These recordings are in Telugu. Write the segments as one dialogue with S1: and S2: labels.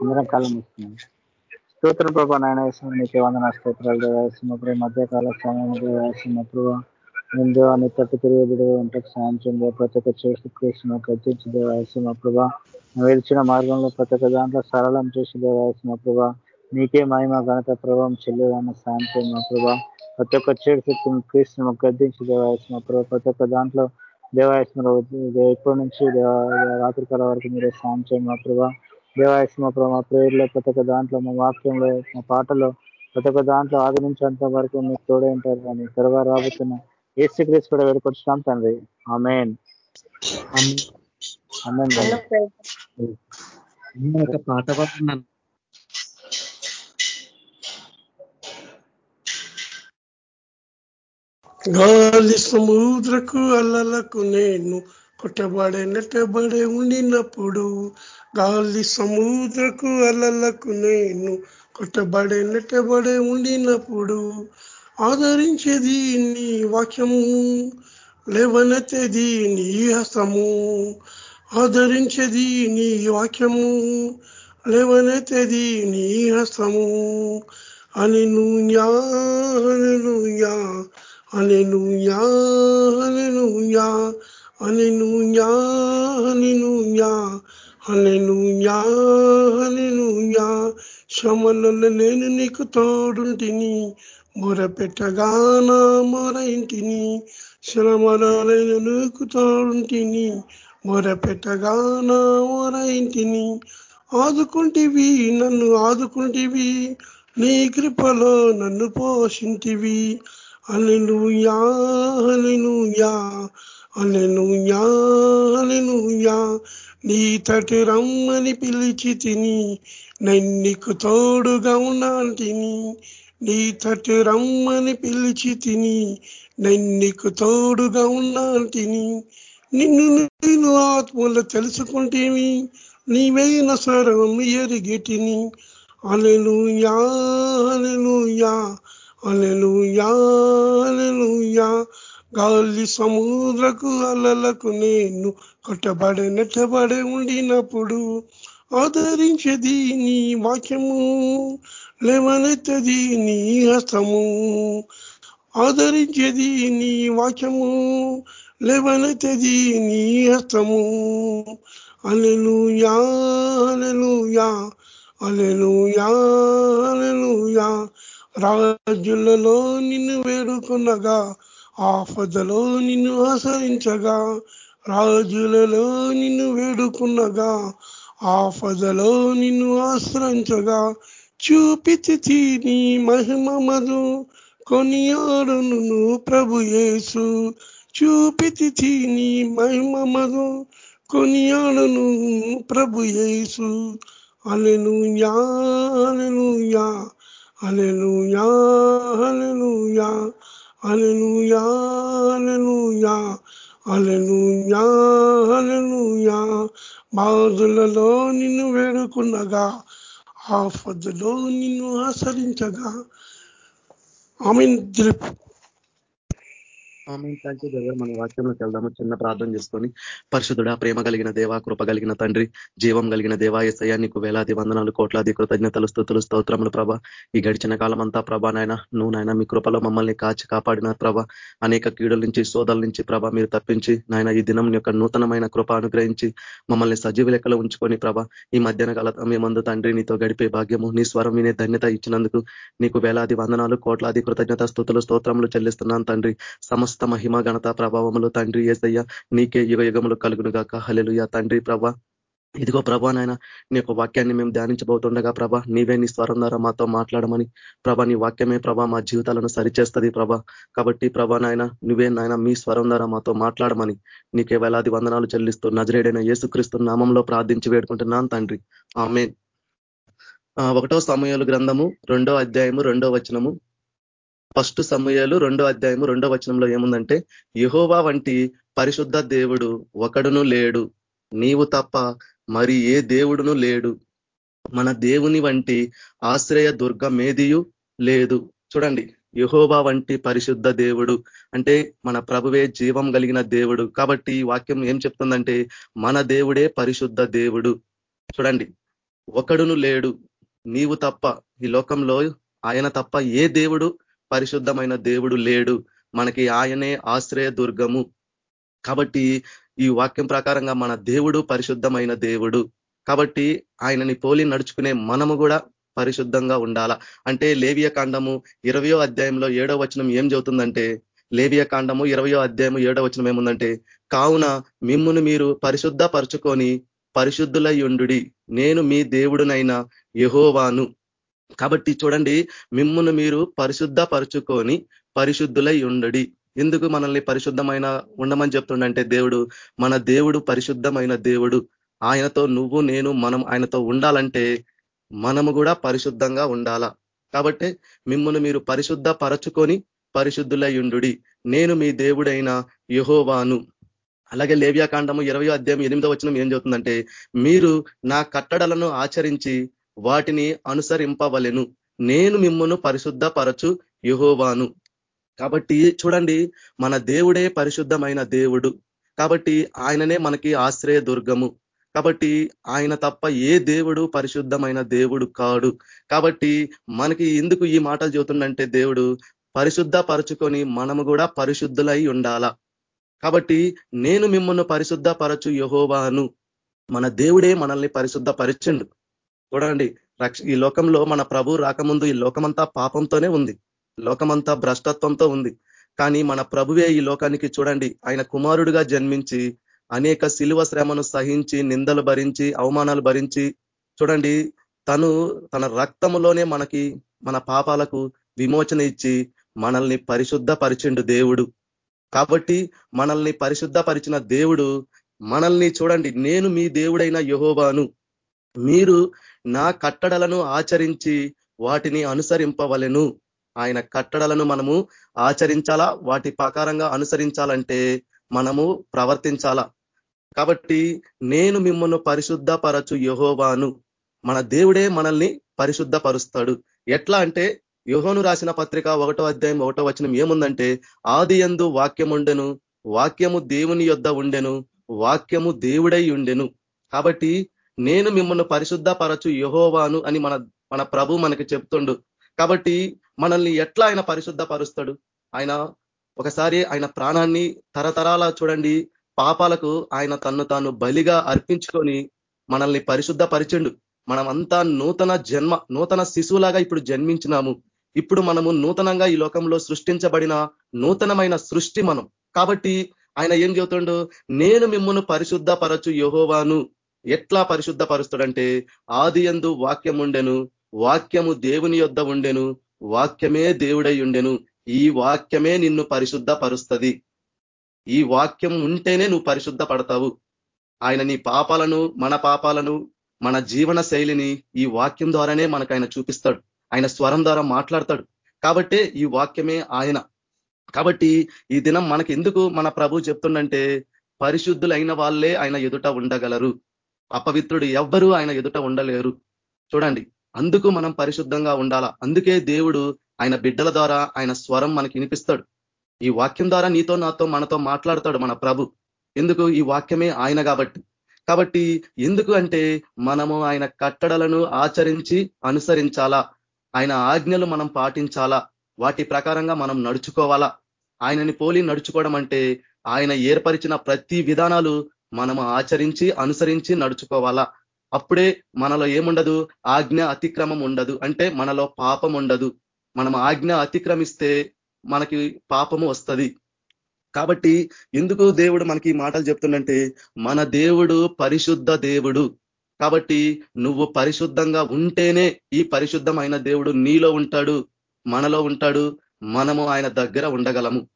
S1: అందరం కాలం ఇస్తున్నాం స్తోత్రం ప్రభా నాయన వేసిన నీకే వందన స్తోత్రాలు దేవాల్సిన మధ్యకాల సమయంలో దేవాల్సిన ముందు అని తట్టు తిరిగి బిడ్డ ఉంటే సాయం చేయండి. ప్రతి ఒక్క చేసి కృష్ణ కట్టించి దేవాల్సిన ప్రభా వెలిచిన మార్గంలో ప్రతి ఒక్క దాంట్లో సరళం చేసి దేవాల్సిన ప్రభా నీకే మహిమ ఘనత ప్రభావం చెల్లెదన్న సాయం చేయండి ప్రభా. ప్రతి ఒక్క చేసి కృష్ణ గద్దించి దేవాల్సిన ప్రభావ ప్రతి ఒక్క దాంట్లో దేవాయస్మ ఇప్పటి నుంచి రాత్రికాల వరకు మీరే సాయం చేయండి మా ప్రభా. దేవాయస్మ ప్రభావ మా ప్రేయర్లో ప్రతి ఒక్క దాంట్లో మా వాక్యంలో మా పాటలో ప్రతి ఒక్క దాంట్లో ఆదరించేంత వరకు మీకు తోడే ఉంటారు కానీ త్వరగా రాబోతున్న ఏసీ క్రీస్ కూడా వేడుకొచ్చున్నాం తండ్రి. ఆమెన్.
S2: ఒక పాట పాడుతున్నాను.
S3: గాలి సముద్రకు అల్లలకు నేను కొట్టబడే నెట్టబడే ఉండినప్పుడు గాలి సముద్రకు అలలకు నేను కొట్టబడే నెట్టబడే ఉండినప్పుడు ఆదరించేది నీ వాక్యము లేవనెత్తేది నీ హస్తము ఆదరించేది నీ వాక్యము లేవనెత్తేది నీ హస్తము. అని నువ్యా అని నూయా అని నూయా అలెలుయా అలెలుయా శ్రమలలో నేను నీకు తోడుంటిని. మొర పెట్టగానా మొర ఇంటిని శ్రమలో నీకు తోడుంటిని. మొర మొర ఇంటిని ఆదుకుంటివి నన్ను ఆదుకుంటివి. నీ కృపలో నన్ను పోషింటివి. అలెలుయా అలెలుయా అలెలుయా అలెలుయా నీ తటి రమ్మని పిలిచి తిని నన్నికు తోడుగా ఉన్నాంటిని నీ తటి రమ్మని పిలిచి తిని నన్నికు తోడుగా ఉన్నాంటిని నిన్ను నేను ఆత్మలో తెలుసుకుంటేమి నీవైన స్వరం ఎరిగిటిని అలెలుయా అలెలుయా అలెలుయా గాలి సముద్రకు అలలకు నేను కొట్టబడే నెట్టబడే ఉండినప్పుడు ఆదరించేది నీ వాక్యము లేవనెత్తది నీ హస్తము. ఆదరించేది నీ వాక్యము లేవనెత్తది నీ హస్తము. అలెలుయా అలెలుయా అలెలుయా యా రాజులలో నిన్ను వేడుకున్నగా ఆపదలో నిన్ను ఆసరించగా రాజులలో నిన్ను వేడుకునగా ఆపదలో నిన్ను ఆశ్రయించగా చూపితి నీ మహిమమదు కొనియాడును ప్రభుయేసు చూపితిథి నీ మహిమమదు కొనియాడును ప్రభుయేసు అలెను యాను యా అలెను యా యా అలెను యా యా అలెనుయా అలెనుయా బాధులలో నిన్ను వేడుకున్నగా ఆ ఫద్దులో నిన్ను ఆసరించగా ఐ మీన్ దిలీప్ ఆమె
S2: మన వాక్యంలోకి వెళ్దాము. చిన్న ప్రార్థన చేసుకొని పరిశుద్ధుడా ప్రేమ కలిగిన దేవా కృప కలిగిన తండ్రి జీవం కలిగిన దేవా ఎసయ్యా నీకు వేలాది వందనాలు కోట్లాది కృతజ్ఞతలు స్థుతులు స్తోత్రములు ప్రభ. ఈ గడిచిన కాలం అంతా ప్రభా నాయన నువ్వు నాయన మీ కృపలో మమ్మల్ని కాచి కాపాడిన ప్రభ. అనేక కీడుల నుంచి సోదల నుంచి ప్రభ మీరు తప్పించి నాయన ఈ దినం యొక్క నూతనమైన కృప అనుగ్రహించి మమ్మల్ని సజీవ లెక్కలో ఉంచుకొని ప్రభ. ఈ మధ్యాహ్న కాల మేమందు తండ్రి నీతో గడిపే భాగ్యము నీ స్వరం వినే ధన్యత ఇచ్చినందుకు నీకు వేలాది వందనాలు కోట్లాది కృతజ్ఞత స్థుతులు స్తోత్రములు చెల్లిస్తున్నాను తండ్రి. సమస్త సమస్త మహిమ ఘనత ప్రభావములు తండ్రి ఏసయ్య నీకే యుగ యుగములు కలుగును గాక హలెలుయ తండ్రి ప్రభా ఇదిగో ప్రభా నాయన నీ యొక్క వాక్యాన్ని మేము ధ్యానించబోతుండగా ప్రభా నీవే నీ స్వరం ద్వారా మాతో మాట్లాడమని. ప్రభా నీ వాక్యమే ప్రభా మా జీవితాలను సరిచేస్తుంది ప్రభా. కాబట్టి ప్రభా నాయన నువ్వే నాయన మీ స్వరం ద్వారా మాతో మాట్లాడమని నీకే వేలాది వందనాలు చెల్లిస్తూ నజరేడైన యేసుక్రీస్తు నామంలో ప్రార్థించి వేడుకుంటున్నాను తండ్రి. ఆమె ఒకటో సమయాలు గ్రంథము రెండో అధ్యాయము రెండో వచనము. ఫస్ట్ సమయాలు రెండో అధ్యాయము రెండో వచనంలో ఏముందంటే యహోవా వంటి పరిశుద్ధ దేవుడు ఒకడును లేడు. నీవు తప్ప మరి ఏ దేవుడును లేడు. మన దేవుని వంటి ఆశ్రయ దుర్గమేదియు లేదు. చూడండి యహోవా వంటి పరిశుద్ధ దేవుడు అంటే మన ప్రభువే జీవం కలిగిన దేవుడు. కాబట్టి ఈ వాక్యం ఏం చెప్తుందంటే మన దేవుడే పరిశుద్ధ దేవుడు. చూడండి ఒకడును లేడు నీవు తప్ప ఈ లోకంలో ఆయన తప్ప ఏ దేవుడు పరిశుద్ధమైన దేవుడు లేడు. మనకి ఆయనే ఆశ్రయ దుర్గము. కాబట్టి ఈ వాక్యం ప్రకారంగా మన దేవుడు పరిశుద్ధమైన దేవుడు. కాబట్టి ఆయనని పోలి నడుచుకునే మనము కూడా పరిశుద్ధంగా ఉండాల? అంటే లేవియ కాండము ఇరవయో అధ్యాయంలో ఏడో వచనం ఏం చెబుతుందంటే లేవియ కాండము ఇరవయో అధ్యాయము ఏడో వచనం ఏముందంటే కావున మిమ్మును మీరు పరిశుద్ధ పరుచుకొని పరిశుద్ధులై నేను మీ దేవుడునైన యహోవాను. కాబట్టి చూడండి మిమ్మును మీరు పరిశుద్ధ పరుచుకొని పరిశుద్ధులై ఉండడి. ఎందుకు మనల్ని పరిశుద్ధమైన ఉండమని చెప్తుండంటే దేవుడు మన దేవుడు పరిశుద్ధమైన దేవుడు. ఆయనతో నువ్వు నేను మనం ఆయనతో ఉండాలంటే మనము కూడా పరిశుద్ధంగా ఉండాలా? కాబట్టి మిమ్మల్ని మీరు పరిశుద్ధ పరచుకొని పరిశుద్ధులై నేను మీ దేవుడైన యహోవాను. అలాగే లేవ్యాకాండము ఇరవై అధ్యాయం ఎనిమిదో వచ్చిన ఏం చెబుతుందంటే మీరు నా కట్టడలను ఆచరించి వాటిని అనుసరింపవలెను. నేను మిమ్మను పరిశుద్ధపరచు యుహోవాను. యహోవాను కాబట్టి చూడండి మన దేవుడే పరిశుద్ధమైన దేవుడు. కాబట్టి ఆయననే మనకి ఆశ్రయ దుర్గము కాబట్టి ఆయన తప్ప ఏ దేవుడు పరిశుద్ధమైన దేవుడు కాడు. కాబట్టి మనకి ఎందుకు ఈ మాటలు చెబుతుండంటే దేవుడు పరిశుద్ధ పరుచుకొని మనము కూడా పరిశుద్ధులై ఉండాలా? కాబట్టి నేను మిమ్మల్ని పరిశుద్ధపరచు యహోవాను. మన దేవుడే మనల్ని పరిశుద్ధపరచండు. చూడండి ఈ లోకంలో మన ప్రభు రాకముందు ఈ లోకమంతా పాపంతోనే ఉంది. లోకమంతా భ్రష్టత్వంతో ఉంది. కానీ మన ప్రభువే ఈ లోకానికి చూడండి ఆయన కుమారుడుగా జన్మించి అనేక శిలువ శ్రమను సహించి నిందలు భరించి అవమానాలు భరించి చూడండి తను తన రక్తములోనే మనకి మన పాపాలకు విమోచన ఇచ్చి మనల్ని పరిశుద్ధ పరిచిండు దేవుడు. కాబట్టి మనల్ని పరిశుద్ధపరిచిన దేవుడు మనల్ని చూడండి నేను మీ దేవుడైన యహోబాను మీరు నా కట్టడలను ఆచరించి వాటిని అనుసరింపవలెను. ఆయన కట్టడలను మనము ఆచరించాలా? వాటి ప్రకారంగా అనుసరించాలంటే మనము ప్రవర్తించాలా? కాబట్టి నేను మిమ్మల్ని పరిశుద్ధపరచు యహోవాను. మన దేవుడే మనల్ని పరిశుద్ధపరుస్తాడు. ఎట్లా అంటే యోహోను రాసిన పత్రిక ఒకటో అధ్యాయం ఒకటో వచనం ఏముందంటే ఆది ఎందు వాక్యం ఉండెను వాక్యము దేవుని యొద్ద ఉండెను వాక్యము దేవుడై ఉండెను. కాబట్టి నేను మిమ్మల్ని పరిశుద్ధపరచు యహోవాను అని మన మన ప్రభు మనకి చెప్తుండు. కాబట్టి మనల్ని ఎట్లా ఆయన పరిశుద్ధపరుస్తాడు? ఆయన ఒకసారి ఆయన ప్రాణాన్ని తరతరాల చూడండి. పాపాలకు ఆయన తన్ను తాను బలిగా అర్పించుకొని మనల్ని పరిశుద్ధపరిచిండు. మనమంతా నూతన జన్మ నూతన శిశువులాగా ఇప్పుడు జన్మించినాము. ఇప్పుడు మనము నూతనంగా ఈ లోకంలో సృష్టించబడిన నూతనమైన సృష్టి మనం. కాబట్టి ఆయన ఏం చెబుతుండు? నేను మిమ్మల్ని పరిశుద్ధపరచు యహోవాను. ఎట్లా పరిశుద్ధపరుస్తాడంటే ఆది ఎందు వాక్యం ఉండెను వాక్యము దేవుని యొద్ద ఉండెను వాక్యమే దేవుడై ఉండెను. ఈ వాక్యమే నిన్ను పరిశుద్ధపరుస్తుంది. ఈ వాక్యం ఉంటేనే నువ్వు పరిశుద్ధ పడతావు ఆయన నీ పాపాలను మన పాపాలను మన జీవన శైలిని ఈ వాక్యం ద్వారానే మనకు ఆయన చూపిస్తాడు. ఆయన స్వరం ద్వారా మాట్లాడతాడు. కాబట్టే ఈ వాక్యమే ఆయన. కాబట్టి ఈ దినం మనకి ఎందుకు మన ప్రభు చెప్తుండంటే పరిశుద్ధులైన వాళ్ళే ఆయన ఎదుట ఉండగలరు. అపవిత్రుడు ఎవ్వరూ ఆయన ఎదుట ఉండలేరు. చూడండి అందుకు మనం పరిశుద్ధంగా ఉండాలా? అందుకే దేవుడు ఆయన బిడ్డల ద్వారా ఆయన స్వరం మనకి వినిపిస్తాడు. ఈ వాక్యం ద్వారా నీతో నాతో మనతో మాట్లాడతాడు మన ప్రభు. ఎందుకు? ఈ వాక్యమే ఆయన కాబట్టి. కాబట్టి ఎందుకు అంటే మనము ఆయన కట్టడలను ఆచరించి అనుసరించాలా? ఆయన ఆజ్ఞలు మనం పాటించాలా? వాటి ప్రకారంగా మనం నడుచుకోవాలా? ఆయనని పోలి నడుచుకోవడం అంటే ఆయన ఏర్పరిచిన ప్రతి విధానాలు మనము ఆచరించి అనుసరించి నడుచుకోవాలా? అప్పుడే మనలో ఏముండదు? ఆజ్ఞ అతిక్రమం ఉండదు. అంటే మనలో పాపం ఉండదు. మనం ఆజ్ఞ అతిక్రమిస్తే మనకి పాపము వస్తుంది. కాబట్టి ఎందుకు దేవుడు మనకి మాటలు చెప్తుండంటే మన దేవుడు పరిశుద్ధ దేవుడు. కాబట్టి నువ్వు పరిశుద్ధంగా ఉంటేనే ఈ పరిశుద్ధమైన దేవుడు నీలో ఉంటాడు మనలో ఉంటాడు మనము ఆయన దగ్గర ఉండగలము.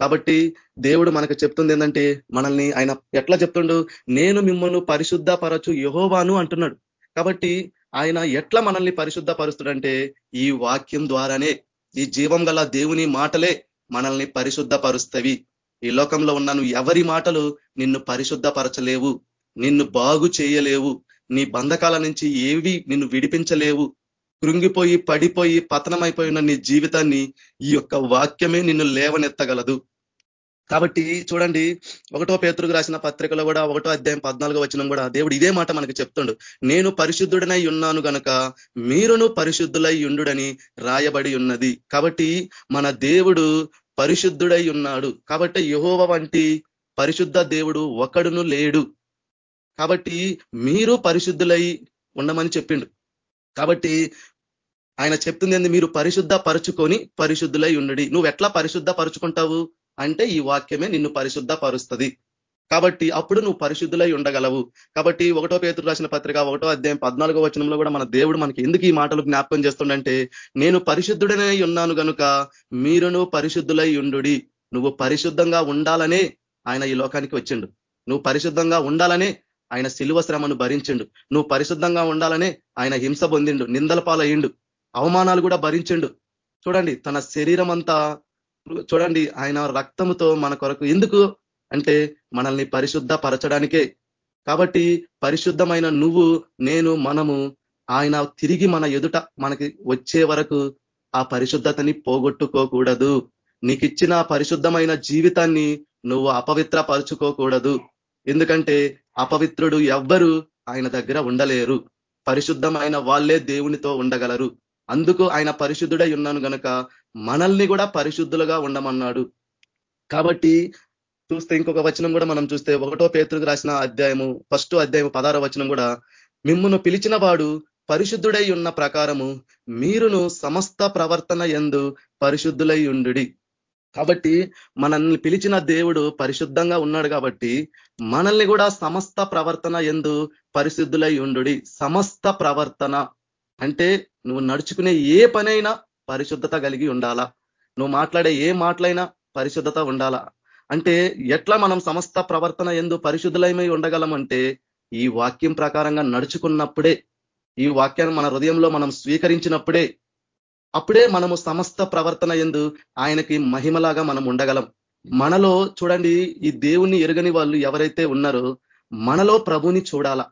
S2: కాబట్టి దేవుడు మనకు చెప్తుంది ఏంటంటే మనల్ని ఆయన ఎట్లా చెప్తుండు? నేను మిమ్మల్ని పరిశుద్ధపరచు యహోవాను అంటున్నాడు. కాబట్టి ఆయన ఎట్లా మనల్ని పరిశుద్ధపరుస్తుడంటే ఈ వాక్యం ద్వారానే ఈ జీవం గల దేవుని మాటలే మనల్ని పరిశుద్ధపరుస్తవి. ఈ లోకంలో ఉన్న నువ్వు ఎవరి మాటలు నిన్ను పరిశుద్ధపరచలేవు నిన్ను బాగు చేయలేవు నీ బంధకాల నుంచి ఏవి నిన్ను విడిపించలేవు కృంగిపోయి పడిపోయి పతనమైపోయిన నీ జీవితాన్ని ఈ యొక్క వాక్యమే నిన్ను లేవనెత్తగలదు. కాబట్టి చూడండి ఒకటో పేతురుకు రాసిన పత్రికలో కూడా ఒకటో అధ్యాయం పద్నాలుగో వచ్చిన కూడా దేవుడు ఇదే మాట మనకు చెప్తుండు. నేను పరిశుద్ధుడనై ఉన్నాను గనక మీరును పరిశుద్ధులై ఉండుడని రాయబడి ఉన్నది. కాబట్టి మన దేవుడు పరిశుద్ధుడై ఉన్నాడు. కాబట్టి యహోవ వంటి పరిశుద్ధ దేవుడు ఒకడును లేడు. కాబట్టి మీరు పరిశుద్ధులై ఉండమని చెప్పిండు. కాబట్టి ఆయన చెప్తుంది మీరు పరిశుద్ధ పరుచుకొని పరిశుద్ధులై ఉండడి. నువ్వు ఎట్లా పరిశుద్ధ పరుచుకుంటావు అంటే ఈ వాక్యమే నిన్ను పరిశుద్ధ పరుస్తుంది కాబట్టి అప్పుడు నువ్వు పరిశుద్ధులై ఉండగలవు. కాబట్టి ఒకటో పేతుడు రాసిన పత్రిక ఒకటో అధ్యాయం పద్నాలుగో వచనంలో కూడా మన దేవుడు మనకి ఎందుకు ఈ మాటలు జ్ఞాపకం చేస్తుండంటే నేను పరిశుద్ధుడనే ఉన్నాను కనుక మీరును పరిశుద్ధులై ఉండు నువ్వు పరిశుద్ధంగా ఉండాలనే ఆయన ఈ లోకానికి వచ్చిండు. నువ్వు పరిశుద్ధంగా ఉండాలనే ఆయన శిలువ శ్రమను భరించిండు. నువ్వు పరిశుద్ధంగా ఉండాలనే ఆయన హింస పొందిండు. నిందల పాలయ్యిండు. అవమానాలు కూడా భరించిండు. చూడండి తన శరీరం అంతా చూడండి ఆయన రక్తముతో మన కొరకు ఎందుకు? అంటే మనల్ని పరిశుద్ధ పరచడానికే కాబట్టి పరిశుద్ధమైన నువ్వు నేను మనము ఆయన తిరిగి మన ఎదుట మనకి వచ్చే వరకు ఆ పరిశుద్ధతని పోగొట్టుకోకూడదు. నీకిచ్చిన పరిశుద్ధమైన జీవితాన్ని నువ్వు అపవిత్ర పరుచుకోకూడదు ఎందుకంటే అపవిత్రుడు ఎవ్వరు ఆయన దగ్గర ఉండలేరు. పరిశుద్ధమైన వాళ్ళే దేవునితో ఉండగలరు. అందుకు ఆయన పరిశుద్ధుడై ఉన్నాను గనక మనల్ని కూడా పరిశుద్ధులుగా ఉండమన్నాడు. కాబట్టి చూస్తే ఇంకొక వచనం కూడా మనం చూస్తే ఒకటో పేతులకు రాసిన అధ్యాయము ఫస్ట్ అధ్యాయం పదార వచనం కూడా మిమ్మును పిలిచిన వాడు పరిశుద్ధుడై ఉన్న ప్రకారము మీరును సమస్త ప్రవర్తన ఎందు పరిశుద్ధులై ఉండు కాబట్టి మనల్ని పిలిచిన దేవుడు పరిశుద్ధంగా ఉన్నాడు కాబట్టి మనల్ని కూడా సమస్త ప్రవర్తన ఎందు పరిశుద్ధులై ఉండు సమస్త ప్రవర్తన. అంటే నువ్వు నడుచుకునే ఏ పనైనా పరిశుద్ధత కలిగి ఉండాలా? నువ్వు మాట్లాడే ఏ మాటలైనా పరిశుద్ధత ఉండాలా? అంటే ఎట్లా మనం సమస్త ప్రవర్తన ఎందు పరిశుద్ధులమై ఉండగలమంటే ఈ వాక్యం ప్రకారంగా నడుచుకున్నప్పుడే ఈ వాక్యాన్ని మన హృదయంలో మనం స్వీకరించినప్పుడే అప్పుడే మనము సమస్త ప్రవర్తన ఎందు ఆయనకి మహిమలాగా మనం ఉండగలం. మనలో చూడండి ఈ దేవుణ్ణి ఎరగని వాళ్ళు ఎవరైతే ఉన్నారో మనలో ప్రభుని చూడాలా?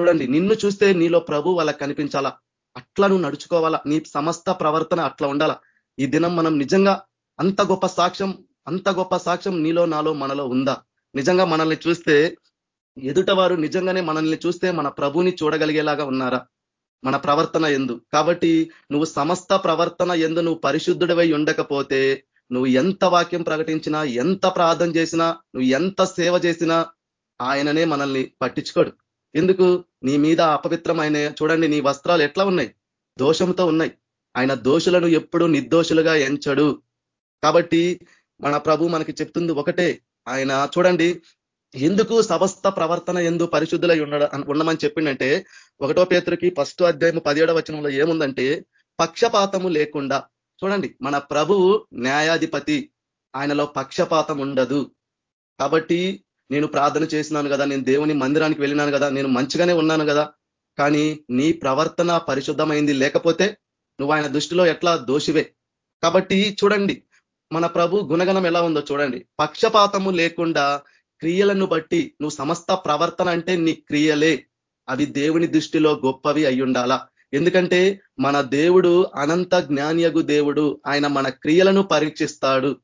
S2: చూడండి నిన్ను చూస్తే నీలో ప్రభు వాళ్ళకి కనిపించాలా? అట్లా నువ్వు నడుచుకోవాలా? నీ సమస్త ప్రవర్తన అట్లా ఉండాలా? ఈ దినం మనం నిజంగా అంత గొప్ప సాక్ష్యం అంత గొప్ప సాక్ష్యం నీలో నాలో మనలో ఉందా? నిజంగా మనల్ని చూస్తే ఎదుటవారు నిజంగానే మనల్ని చూస్తే మన ప్రభుని చూడగలిగేలాగా ఉన్నారా? మన ప్రవర్తన ఎందు. కాబట్టి నువ్వు సమస్త ప్రవర్తన ఎందు నువ్వు పరిశుద్ధుడివై ఉండకపోతే నువ్వు ఎంత వాక్యం ప్రకటించినా ఎంత ప్రార్థన చేసినా నువ్వు ఎంత సేవ చేసినా ఆయననే మనల్ని పట్టించుకోడు. ఎందుకు? నీ మీద అపవిత్రమైన చూడండి నీ వస్త్రాలు ఎట్లా ఉన్నాయి? దోషంతో ఉన్నాయి. ఆయన దోషులను ఎప్పుడు నిర్దోషులుగా ఎంచడు. కాబట్టి మన ప్రభు మనకి చెప్తుంది ఒకటే. ఆయన చూడండి ఎందుకు సమస్త ప్రవర్తన ఎందు పరిశుద్ధులై ఉండ ఉండమని చెప్పిండంటే ఒకటో పేతురికి ఫస్ట్ అధ్యాయం పదిహేడవ వచనంలో ఏముందంటే పక్షపాతము లేకుండా. చూడండి మన ప్రభువు న్యాయాధిపతి. ఆయనలో పక్షపాతం ఉండదు. కాబట్టి నేను ప్రార్థన చేసినాను కదా నేను దేవుని మందిరానికి వెళ్ళినాను కదా నేను మంచిగానే ఉన్నాను కదా కానీ నీ ప్రవర్తన పరిశుద్ధమైంది. లేకపోతే నువ్వు ఆయన దృష్టిలో ఎట్లా దోషివే? కాబట్టి చూడండి మన ప్రభు గుణగణం ఎలా ఉందో చూడండి. పక్షపాతము లేకుండా క్రియలను బట్టి నువ్వు సమస్త ప్రవర్తన అంటే నీ క్రియలే. అవి దేవుని దృష్టిలో గొప్పవి అయ్యుండాలా ఎందుకంటే మన దేవుడు అనంత జ్ఞానియగు దేవుడు. ఆయన మన క్రియలను పరీక్షిస్తాడు.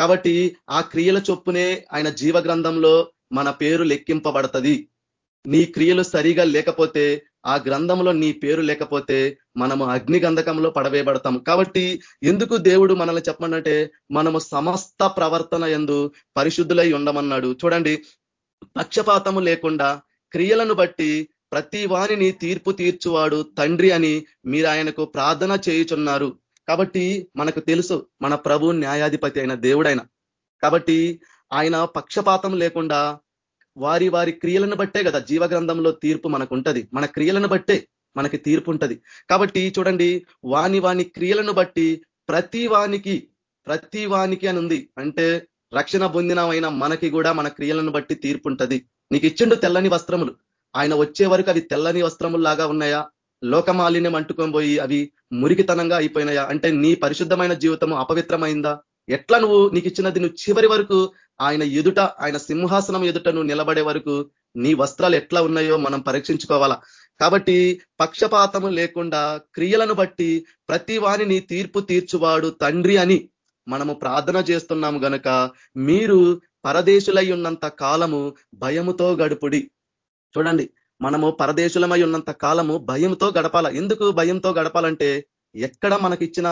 S2: కాబట్టి ఆ క్రియల చొప్పునే ఆయన జీవ గ్రంథంలో మన పేరు లెక్కింపబడతది. నీ క్రియలు సరిగా లేకపోతే ఆ గ్రంథంలో నీ పేరు లేకపోతే మనము అగ్ని గంధకంలో పడవేయబడతాం కాబట్టి ఎందుకు దేవుడు మనల్ని చెప్పమంటే మనము సమస్త ప్రవర్తన ఎందు పరిశుద్ధులై ఉండమన్నాడు. చూడండి పక్షపాతము లేకుండా క్రియలను బట్టి ప్రతి వారిని తీర్పు తీర్చువాడు తండ్రి అని మీరు ఆయనకు ప్రార్థన చేయుచున్నారు. కాబట్టి మనకు తెలుసు మన ప్రభు న్యాయాధిపతి అయిన దేవుడైన. కాబట్టి ఆయన పక్షపాతం లేకుండా వారి వారి క్రియలను బట్టే కదా జీవగ్రంథంలో తీర్పు మనకు ఉంటది మన క్రియలను బట్టే మనకి తీర్పు ఉంటది కాబట్టి చూడండి వాని వాని క్రియలను బట్టి ప్రతి వానికి ప్రతి వానికి అని ఉంది. అంటే రక్షణ పొందినమైన మనకి కూడా మన క్రియలను బట్టి తీర్పు ఉంటది నీకు ఇచ్చిండు తెల్లని వస్త్రములు. ఆయన వచ్చే వరకు అవి తెల్లని వస్త్రముల్లాగా ఉన్నాయా? లోకమాలిన్యం అంటుకొని పోయి అవి మురికితనంగా అయిపోయినాయా? అంటే నీ పరిశుద్ధమైన జీవితము అపవిత్రమైందా? ఎట్లా నువ్వు నీకు ఇచ్చినది నువ్వు చివరి వరకు ఆయన ఎదుట ఆయన సింహాసనం ఎదుట నువ్వు నిలబడే వరకు నీ వస్త్రాలు ఎట్లా ఉన్నాయో మనం పరీక్షించుకోవాలా? కాబట్టి పక్షపాతము లేకుండా క్రియలను బట్టి ప్రతి వాణిని తీర్పు తీర్చువాడు తండ్రి అని మనము ప్రార్థన చేస్తున్నాము గనక మీరు పరదేశులై ఉన్నంత కాలము భయముతో గడుపుడి. చూడండి మనము పరదేశులమై ఉన్నంత కాలము భయంతో గడపాల. ఎందుకు భయంతో గడపాలంటే ఎక్కడ మనకిచ్చిన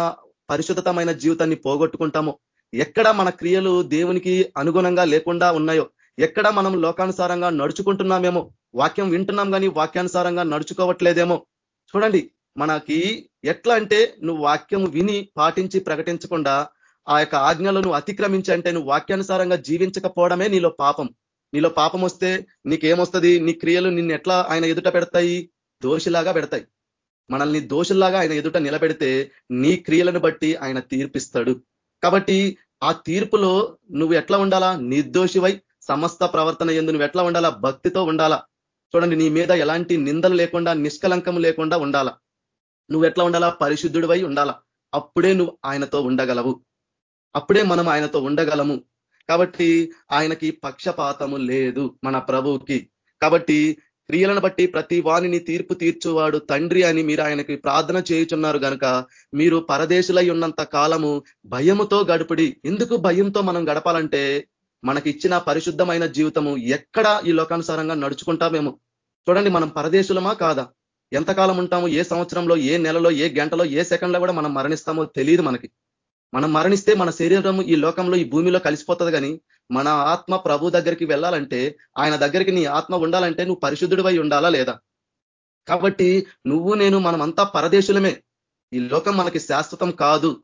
S2: పరిశుద్ధతమైన జీవితాన్ని పోగొట్టుకుంటామో ఎక్కడ మన క్రియలు దేవునికి అనుగుణంగా లేకుండా ఉన్నాయో ఎక్కడ మనం లోకానుసారంగా నడుచుకుంటున్నామేమో వాక్యం వింటున్నాం కానీ వాక్యానుసారంగా నడుచుకోవట్లేదేమో. చూడండి మనకి ఎట్లా అంటే నువ్వు వాక్యం విని పాటించి ప్రకటించకుండా ఆ యొక్క ఆజ్ఞలను అతిక్రమించి అంటే నువ్వు వాక్యానుసారంగా జీవించకపోవడమే నీలో పాపం. నీలో పాపం వస్తే నీకేమొస్తుంది? నీ క్రియలు నిన్ను ఎట్లా ఆయన ఎదుట పెడతాయి? దోషిలాగా పెడతాయి. మనల్ని దోషుల్లాగా ఆయన ఎదుట నిలబెడితే నీ క్రియలను బట్టి ఆయన తీర్పిస్తాడు. కాబట్టి ఆ తీర్పులో నువ్వు ఎట్లా ఉండాలా? నిర్దోషివై సమస్త ప్రవర్తన ఎందు నువ్వు ఎట్లా ఉండాలా? భక్తితో ఉండాలా? చూడండి నీ మీద ఎలాంటి నిందలు లేకుండా నిష్కలంకం లేకుండా ఉండాలా? నువ్వు ఎట్లా ఉండాలా? పరిశుద్ధుడివై ఉండాలా? అప్పుడే నువ్వు ఆయనతో ఉండగలవు. అప్పుడే మనం ఆయనతో ఉండగలము. కాబట్టి ఆయనకి పక్షపాతము లేదు మన ప్రభువుకి. కాబట్టి క్రియలను బట్టి ప్రతి వాణిని తీర్పు తీర్చువాడు తండ్రి అని మీరు ఆయనకి ప్రార్థన చేయుచున్నారు కనుక మీరు పరదేశులై ఉన్నంత కాలము భయముతో గడుపుడి. ఎందుకు భయంతో మనం గడపాలంటే మనకి ఇచ్చిన పరిశుద్ధమైన జీవితము ఎక్కడ ఈ లోకానుసారంగా నడుచుకుంటామేమో. చూడండి మనం పరదేశులమా కాదా? ఎంతకాలం ఉంటాము? ఏ సంవత్సరంలో ఏ నెలలో ఏ గంటలో ఏ సెకండ్లో కూడా మనం మరణిస్తామో తెలియదు మనకి. మనం మరణిస్తే మన శరీరం ఈ లోకంలో ఈ భూమిలో కలిసిపోతుంది కానీ మన ఆత్మ ప్రభు దగ్గరికి వెళ్ళాలంటే ఆయన దగ్గరికి నీ ఆత్మ ఉండాలంటే నువ్వు పరిశుద్ధుడివై ఉండాలా లేదా? కాబట్టి నువ్వు నేను మనమంతా పరదేశులమే. ఈ లోకం మనకి శాశ్వతం కాదు.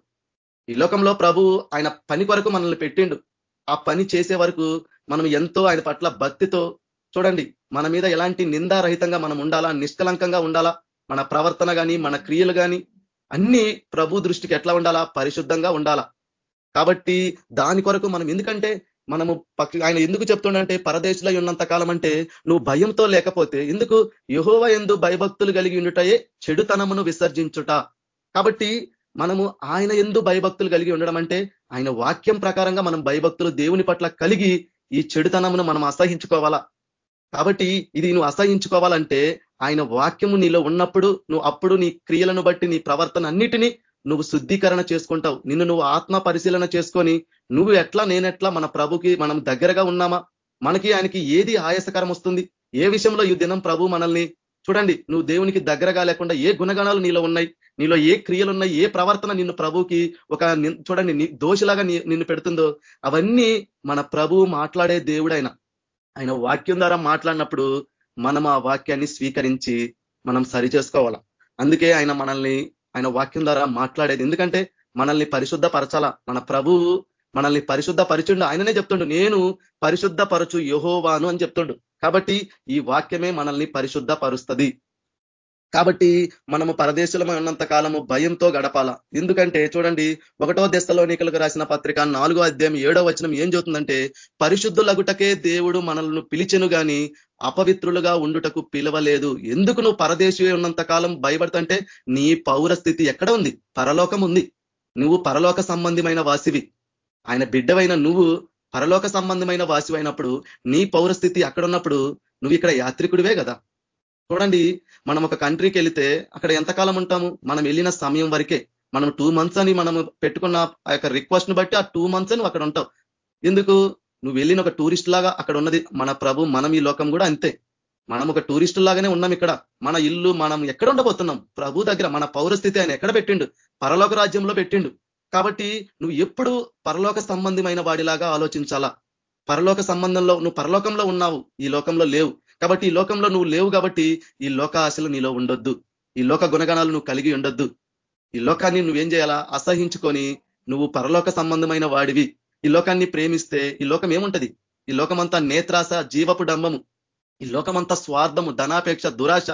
S2: ఈ లోకంలో ప్రభు ఆయన పని కొరకు మనల్ని పెట్టిండు. ఆ పని చేసే వరకు మనం ఎంతో ఆయన పట్ల భక్తితో చూడండి మన మీద ఎలాంటి నిందారహితంగా మనం ఉండాలా నిష్కలంకంగా ఉండాలా? మన ప్రవర్తన కానీ మన క్రియలు కానీ అన్ని ప్రభు దృష్టికి ఎట్లా ఉండాలా? పరిశుద్ధంగా ఉండాలా? కాబట్టి దాని కొరకు మనం ఎందుకంటే మనము ఆయన ఎందుకు చెప్తుండంటే పరదేశంలో ఉన్నంత కాలం అంటే నువ్వు భయంతో లేకపోతే ఎందుకు? యహోవ ఎందు భయభక్తులు కలిగి ఉండుటయే చెడుతనమును విసర్జించుట. కాబట్టి మనము ఆయన ఎందు భయభక్తులు కలిగి ఉండడం అంటే ఆయన వాక్యం ప్రకారంగా మనం భయభక్తులు దేవుని పట్ల కలిగి ఈ చెడుతనమును మనం అసహించుకోవాలా? కాబట్టి ఇది నువ్వు అసహించుకోవాలంటే ఆయన వాక్యము నీలో ఉన్నప్పుడు నువ్వు అప్పుడు నీ క్రియలను బట్టి నీ ప్రవర్తన అన్నిటినీ నువ్వు శుద్ధీకరణ చేసుకుంటావు. నిన్ను నువ్వు ఆత్మ పరిశీలన చేసుకొని నువ్వు ఎట్లా నేనెట్లా మన ప్రభుకి మనం దగ్గరగా ఉన్నామా? మనకి ఆయనకి ఏది ఆయాసకరం వస్తుంది? ఏ విషయంలో ఈ దినం ప్రభు మనల్ని చూడండి నువ్వు దేవునికి దగ్గరగా లేకుండా ఏ గుణగణాలు నీలో ఉన్నాయి? నీలో ఏ క్రియలు ఉన్నాయి ఏ ప్రవర్తన నిన్ను ప్రభుకి ఒక చూడండి దోషిలాగా నిన్ను పెడుతుందో అవన్నీ మన ప్రభు మాట్లాడే దేవుడైన ఆయన వాక్యం ద్వారా మాట్లాడినప్పుడు మనం ఆ వాక్యాన్ని స్వీకరించి మనం సరి చేసుకోవాలా? అందుకే ఆయన మనల్ని ఆయన వాక్యం ద్వారా మాట్లాడేది. ఎందుకంటే మనల్ని పరిశుద్ధ పరచాల మన ప్రభువు మనల్ని పరిశుద్ధ పరిచుండు ఆయననే చెప్తుండు నేను పరిశుద్ధ పరచు యహోవాను అని చెప్తుండు. కాబట్టి ఈ వాక్యమే మనల్ని పరిశుద్ధ పరుస్తుంది కాబట్టి మనము పరదేశంలో ఉన్నంత కాలము భయంతో గడపాల. ఎందుకంటే చూడండి ఒకటో దశలోనికలకు రాసిన పత్రిక నాలుగో అధ్యాయం ఏడో వచనం ఏం చెబుతుందంటే పరిశుద్ధులగుటకే దేవుడు మనల్ని పిలిచెను గాని అపవిత్రులుగా ఉండుటకు పిలవలేదు. ఎందుకు నువ్వు పరదేశీ ఉన్నంత కాలం భయపడుతుంటే నీ పౌరస్థితి ఎక్కడ ఉంది? పరలోకం ఉంది. నువ్వు పరలోక సంబంధమైన వాసివి. ఆయన బిడ్డవైన నువ్వు పరలోక సంబంధమైన వాసివి అయినప్పుడు నీ పౌరస్థితి అక్కడ ఉన్నప్పుడు నువ్వు ఇక్కడ యాత్రికుడివే కదా. చూడండి మనం ఒక కంట్రీకి వెళితే అక్కడ ఎంతకాలం ఉంటాము? మనం వెళ్ళిన సమయం వరకే. మనం టూ మంత్స్ అని మనం పెట్టుకున్న ఆ యొక్క రిక్వెస్ట్ని బట్టి ఆ టూ మంత్స్ అని అక్కడ ఉంటావు. ఎందుకు? నువ్వు వెళ్ళిన ఒక టూరిస్ట్ లాగా అక్కడ ఉన్నది. మన ప్రభు మనం ఈ లోకం కూడా అంతే. మనం ఒక టూరిస్ట్ లాగానే ఉన్నాం ఇక్కడ. మన ఇల్లు మనం ఎక్కడ ఉండబోతున్నాం? ప్రభు దగ్గర మన పౌరస్థితి ఆయన ఎక్కడ పెట్టిండు? పరలోక రాజ్యంలో పెట్టిండు. కాబట్టి నువ్వు ఎప్పుడు పరలోక సంబంధమైన వాడిలాగా ఆలోచించాలా? పరలోక సంబంధంలో నువ్వు పరలోకంలో ఉన్నావు. ఈ లోకంలో లేవు. కాబట్టి ఈ లోకంలో నువ్వు లేవు కాబట్టి ఈ లోక ఆశలు నీలో ఉండొద్దు. ఈ లోక గుణగణాలు నువ్వు కలిగి ఉండొద్దు. ఈ లోకాన్ని నువ్వేం చేయాలా? అసహించుకొని నువ్వు పరలోక సంబంధమైన వాడివి. ఈ లోకాన్ని ప్రేమిస్తే ఈ లోకం ఏముంటది? ఈ లోకమంతా నేత్రాస జీవపు డంబము. ఈ లోకమంతా స్వార్థము ధనాపేక్ష దురాశ.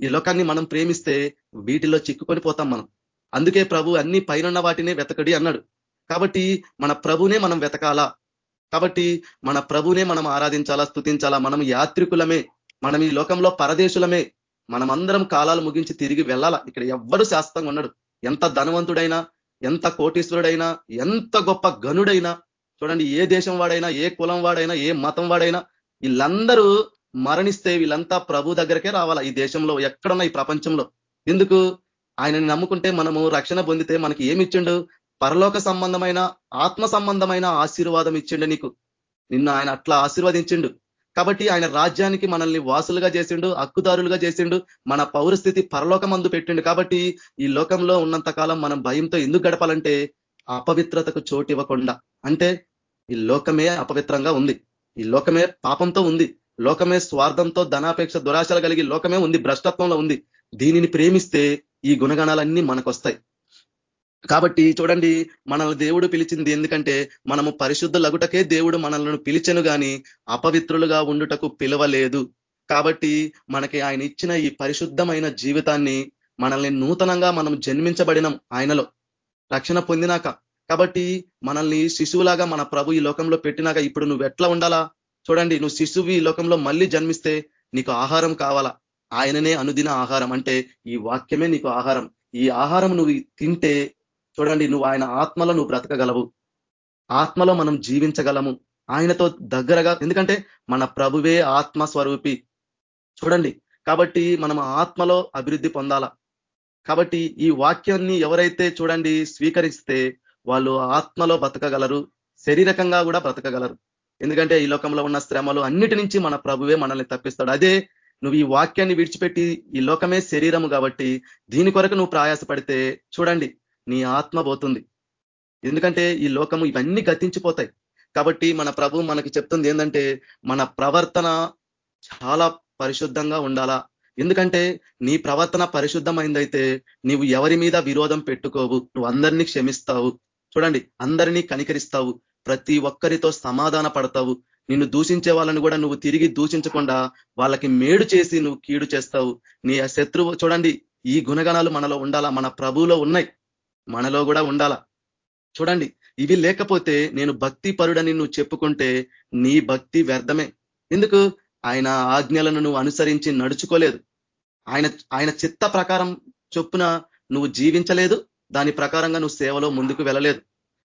S2: ఈ లోకాన్ని మనం ప్రేమిస్తే వీటిలో చిక్కుకొని పోతాం మనం. అందుకే ప్రభు అన్ని పైన వాటినే వెతకడి అన్నాడు. కాబట్టి మన ప్రభునే మనం వెతకాలా? కాబట్టి మన ప్రభునే మనం ఆరాధించాలా స్థుతించాలా మనం యాత్రికులమే. మనం ఈ లోకంలో పరదేశులమే. మనమందరం కాలాలు ముగించి తిరిగి వెళ్ళాలా? ఇక్కడ ఎవ్వరు శాస్త్రంగా ఉన్నాడు ఎంత ధనవంతుడైనా ఎంత కోటీశ్వరుడైనా ఎంత గొప్ప గనుడైనా చూడండి ఏ దేశం వాడైనా ఏ కులం వాడైనా ఏ మతం వాడైనా వీళ్ళందరూ మరణిస్తే వీళ్ళంతా ప్రభు దగ్గరకే రావాలా? ఈ దేశంలో ఎక్కడున్నా ఈ ప్రపంచంలో. ఎందుకు? ఆయనని నమ్ముకుంటే మనము రక్షణ పొందితే మనకి ఏమి ఇచ్చిండు? పరలోక సంబంధమైన ఆత్మ సంబంధమైన ఆశీర్వాదం ఇచ్చిండు నీకు. నిన్ను ఆయన అట్లా ఆశీర్వదించిండు. కాబట్టి ఆయన రాజ్యానికి మనల్ని వాసులుగా చేసిండు హక్కుదారులుగా చేసిండు మన పౌరస్థితి పరలోకమందు పెట్టిండు. కాబట్టి ఈ లోకంలో ఉన్నంత కాలం మనం భయంతో ఎందుకు గడపాలంటే అపవిత్రతకు చోటు ఇవ్వకుండా. అంటే ఈ లోకమే అపవిత్రంగా ఉంది. ఈ లోకమే పాపంతో ఉంది. లోకమే స్వార్థంతో ధనాపేక్ష దురాశలు కలిగి లోకమే ఉంది భ్రష్టత్వంలో ఉంది. దీనిని ప్రేమిస్తే ఈ గుణగణాలన్నీ మనకొస్తాయి. కాబట్టి చూడండి మనల్ని దేవుడు పిలిచింది ఎందుకంటే మనము పరిశుద్ధ లగుటకే దేవుడు మనల్ని పిలిచెను గాని అపవిత్రులుగా ఉండుటకు పిలవలేదు. కాబట్టి మనకి ఆయన ఇచ్చిన ఈ పరిశుద్ధమైన జీవితాన్ని మనల్ని నూతనంగా మనం జన్మించబడినం ఆయనలో రక్షణ పొందినాక. కాబట్టి మనల్ని శిశువులాగా మన ప్రభు ఈ లోకంలో పెట్టినాక ఇప్పుడు నువ్వు ఎట్లా ఉండాలా? చూడండి నువ్వు శిశువు ఈ లోకంలో మళ్ళీ జన్మిస్తే నీకు ఆహారం కావాలా? ఆయననే అనుదిన ఆహారం అంటే ఈ వాక్యమే నీకు ఆహారం. ఈ ఆహారం నువ్వు తింటే చూడండి నువ్వు ఆయన ఆత్మలో నువ్వు బ్రతకగలవు. ఆత్మలో మనం జీవించగలము. ఆయనతో దగ్గరగా ఎందుకంటే మన ప్రభువే ఆత్మ స్వరూపి చూడండి కాబట్టి మనం ఆత్మలో అభివృద్ధి పొందాల? కాబట్టి ఈ వాక్యాన్ని ఎవరైతే చూడండి స్వీకరిస్తే వాళ్ళు ఆత్మలో బ్రతకగలరు శరీరకంగా కూడా బ్రతకగలరు ఎందుకంటే ఈ లోకంలో ఉన్న శ్రమలు అన్నిటి నుంచి మన ప్రభువే మనల్ని తప్పిస్తాడు. అదే నువ్వు ఈ వాక్యాన్ని విడిచిపెట్టి ఈ లోకమే శరీరము కాబట్టి దీని కొరకు నువ్వు ప్రయాసపడితే చూడండి నీ ఆత్మ పోతుంది. ఎందుకంటే ఈ లోకము ఇవన్నీ గతించిపోతాయి. కాబట్టి మన ప్రభు మనకి చెప్తుంది ఏంటంటే మన ప్రవర్తన చాలా పరిశుద్ధంగా ఉండాలా? ఎందుకంటే నీ ప్రవర్తన పరిశుద్ధమైందైతే నీవు ఎవరి మీద విరోధం పెట్టుకోవు. నువ్వు అందరినీ క్షమిస్తావు. చూడండి అందరినీ కనికరిస్తావు. ప్రతి ఒక్కరితో సమాధాన పడతావు. నిన్ను దూషించే వాళ్ళని కూడా నువ్వు తిరిగి దూషించకుండా వాళ్ళకి మేడు చేసి నువ్వు కీడు చేస్తావు. నీ శత్రువు చూడండి ఈ గుణగణాలు మనలో ఉండాలా? మన ప్రభువులో ఉన్నాయి. మనలో కూడా ఉండాలా? చూడండి ఇవి లేకపోతే నేను భక్తి పరుడని నువ్వు చెప్పుకుంటే నీ భక్తి వ్యర్థమే. ఎందుకు? ఆయన ఆజ్ఞలను నువ్వు అనుసరించి నడుచుకోలేదు. ఆయన ఆయన చిత్త ప్రకారం చొప్పున నువ్వు జీవించలేదు. దాని ప్రకారంగా నువ్వు సేవలో ముందుకు వెళ్ళలేదు.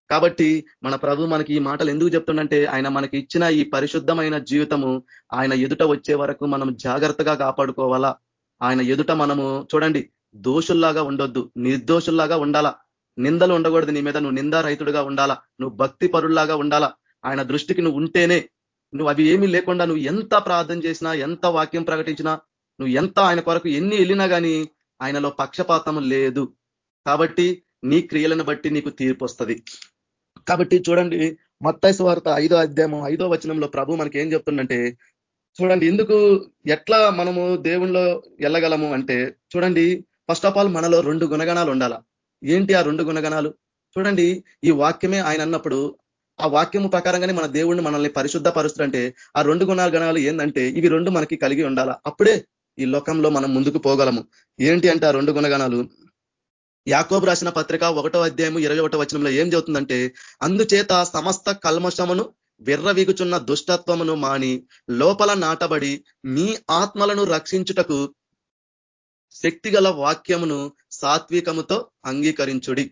S2: కాబట్టి మన ప్రభు మనకి ఈ మాటలు ఎందుకు చెప్తుండంటే ఆయన మనకి ఇచ్చిన ఈ పరిశుద్ధమైన జీవితము ఆయన ఎదుట వచ్చే వరకు మనం జాగ్రత్తగా కాపాడుకోవాలా? ఆయన ఎదుట మనము చూడండి దోషుల్లాగా ఉండొద్దు నిర్దోషుల్లాగా ఉండాలా? నిందలు ఉండకూడదు నీ మీద. నువ్వు నిందా రైతుడుగా ఉండాలా? నువ్వు భక్తి పరుల్లాగా ఉండాలా? ఆయన దృష్టికి నువ్వు ఉంటేనే నువ్వు అవి ఏమీ లేకుండా నువ్వు ఎంత ప్రార్థన చేసినా ఎంత వాక్యం ప్రకటించినా నువ్వు ఎంత ఆయన కొరకు ఎన్ని వెళ్ళినా కానీ ఆయనలో పక్షపాతం లేదు. కాబట్టి నీ క్రియలను బట్టి నీకు తీర్పు వస్తుంది. కాబట్టి చూడండి మత్తైసు వార్త ఐదో అధ్యాయం ఐదో వచనంలో ప్రభు మనకి ఏం చెప్తుందంటే చూడండి ఎందుకు ఎట్లా మనము దేవుణ్ణిలో వెళ్ళగలము అంటే చూడండి ఫస్ట్ ఆఫ్ ఆల్ మనలో రెండు గుణగణాలు ఉండాల? ఏంటి ఆ రెండు గుణగణాలు? చూడండి ఈ వాక్యమే ఆయన అన్నప్పుడు ఆ వాక్యము ప్రకారంగానే మన దేవుణ్ణి మనల్ని పరిశుద్ధ పరుస్తుంటే ఆ రెండు గుణాల గణాలు ఏంటంటే ఇవి రెండు మనకి కలిగి ఉండాలా? అప్పుడే ఈ లోకంలో మనం ముందుకు పోగలము. ఏంటి అంటే ఆ రెండు గుణగణాలు? యాకోబు రాసిన పత్రిక ఒకటో అధ్యాయము ఇరవై ఒకటో వచనంలో ఏం చెబుతుందంటే అందుచేత సమస్త కల్మషమును విర్రవీగుచున్న దుష్టత్వమును మాని లోపల నాటబడి మీ ఆత్మలను రక్షించుటకు శక్తిగల వాక్యమును సాత్వికముతో అంగీకరించుడి.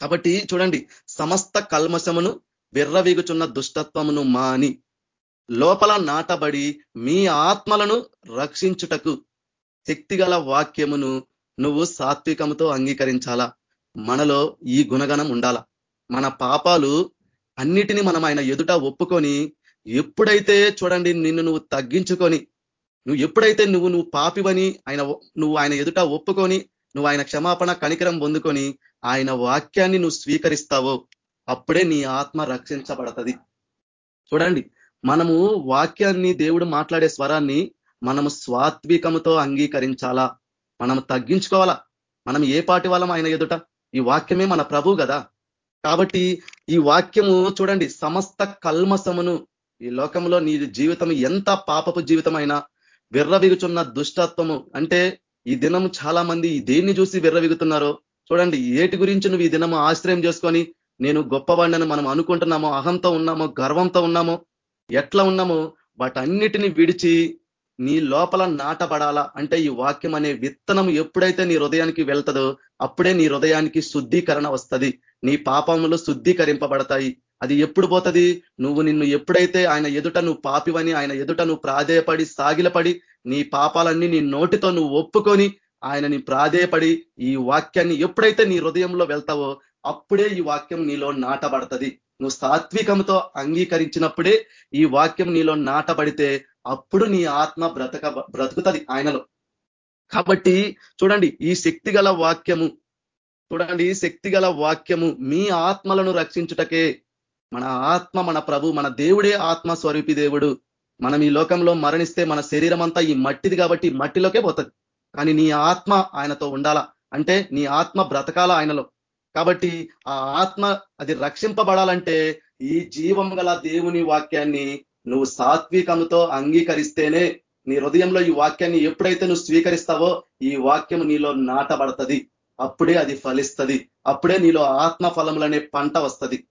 S2: కాబట్టి చూడండి సమస్త కల్మషమును విర్రవీగుచున్న దుష్టత్వమును మాని లోపల నాటబడి మీ ఆత్మలను రక్షించుటకు శక్తిగల వాక్యమును నువ్వు సాత్వికముతో అంగీకరించాలా? మనలో ఈ గుణగణం ఉండాల? మన పాపాలు అన్నిటినీ మనం ఆయన ఎదుట ఒప్పుకొని ఎప్పుడైతే చూడండి నిన్ను నువ్వు తగ్గించుకొని నువ్వు ఎప్పుడైతే నువ్వు నువ్వు పాపివని ఆయన నువ్వు ఆయన ఎదుట ఒప్పుకొని నువ్వు ఆయన క్షమాపణ కనికరం పొందుకొని ఆయన వాక్యాన్ని నువ్వు స్వీకరిస్తావో అప్పుడే నీ ఆత్మ రక్షించబడతది. చూడండి మనము వాక్యాన్ని దేవుడు మాట్లాడే స్వరాన్ని మనము స్వాత్వికముతో అంగీకరించాలా? మనం తగ్గించుకోవాలా? మనం ఏ పాటి వాళ్ళం ఆయన ఎదుట? ఈ వాక్యమే మన ప్రభు కదా. కాబట్టి ఈ వాక్యము చూడండి సమస్త కల్మసమును ఈ లోకంలో నీ జీవితం ఎంత పాపపు జీవితమైనా విర్రవిగుచున్న దుష్టత్వము. అంటే ఈ దినము చాలా మంది దేన్ని చూసి విర్రవిగుతున్నారో చూడండి ఏటి గురించి నువ్వు ఈ దినము ఆశ్రయం చేసుకొని నేను గొప్పవాడినని మనం అనుకుంటున్నామో అహంతో ఉన్నామో గర్వంతో ఉన్నామో ఎట్లా ఉన్నామో వాటన్నిటిని విడిచి నీ లోపల నాటబడాలా? అంటే ఈ వాక్యం అనే విత్తనం ఎప్పుడైతే నీ హృదయానికి వెళ్తుందో అప్పుడే నీ హృదయానికి శుద్ధీకరణ వస్తుంది. నీ పాపములు శుద్ధీకరింపబడతాయి. అది ఎప్పుడు పోతుంది? నువ్వు నిన్ను ఎప్పుడైతే ఆయన ఎదుట నువ్వు పాపివని ఆయన ఎదుట నువ్వు ప్రాధేయపడి సాగిలపడి నీ పాపాలన్నీ నీ నోటితో నువ్వు ఒప్పుకొని ఆయనని ప్రాధేయపడి ఈ వాక్యాన్ని ఎప్పుడైతే నీ హృదయంలో వెళ్తావో అప్పుడే ఈ వాక్యం నీలో నాటబడుతుంది. నువ్వు సాత్వికంతో అంగీకరించినప్పుడే ఈ వాక్యం నీలో నాటబడితే అప్పుడు నీ ఆత్మ బ్రతక బ్రతుకుతుంది ఆయనలో. కాబట్టి చూడండి ఈ శక్తి వాక్యము చూడండి శక్తి వాక్యము మీ ఆత్మలను రక్షించుటకే మన ఆత్మ మన ప్రభు మన దేవుడే ఆత్మ స్వరూపి దేవుడు. మనం ఈ లోకంలో మరణిస్తే మన శరీరం అంతా ఈ మట్టిది కాబట్టి మట్టిలోకే పోతుంది. కానీ నీ ఆత్మ ఆయనతో ఉండాలా? అంటే నీ ఆత్మ బ్రతకాల ఆయనలో? కాబట్టి ఆ ఆత్మ అది రక్షింపబడాలంటే ఈ జీవం గల దేవుని వాక్యాన్ని నువ్వు సాత్వికముతో అంగీకరిస్తేనే నీ హృదయంలో ఈ వాక్యాన్ని ఎప్పుడైతే నువ్వు స్వీకరిస్తావో ఈ వాక్యం నీలో నాటబడతది. అప్పుడే అది ఫలిస్తుంది. అప్పుడే నీలో ఆత్మ ఫలములనే పంట వస్తుంది.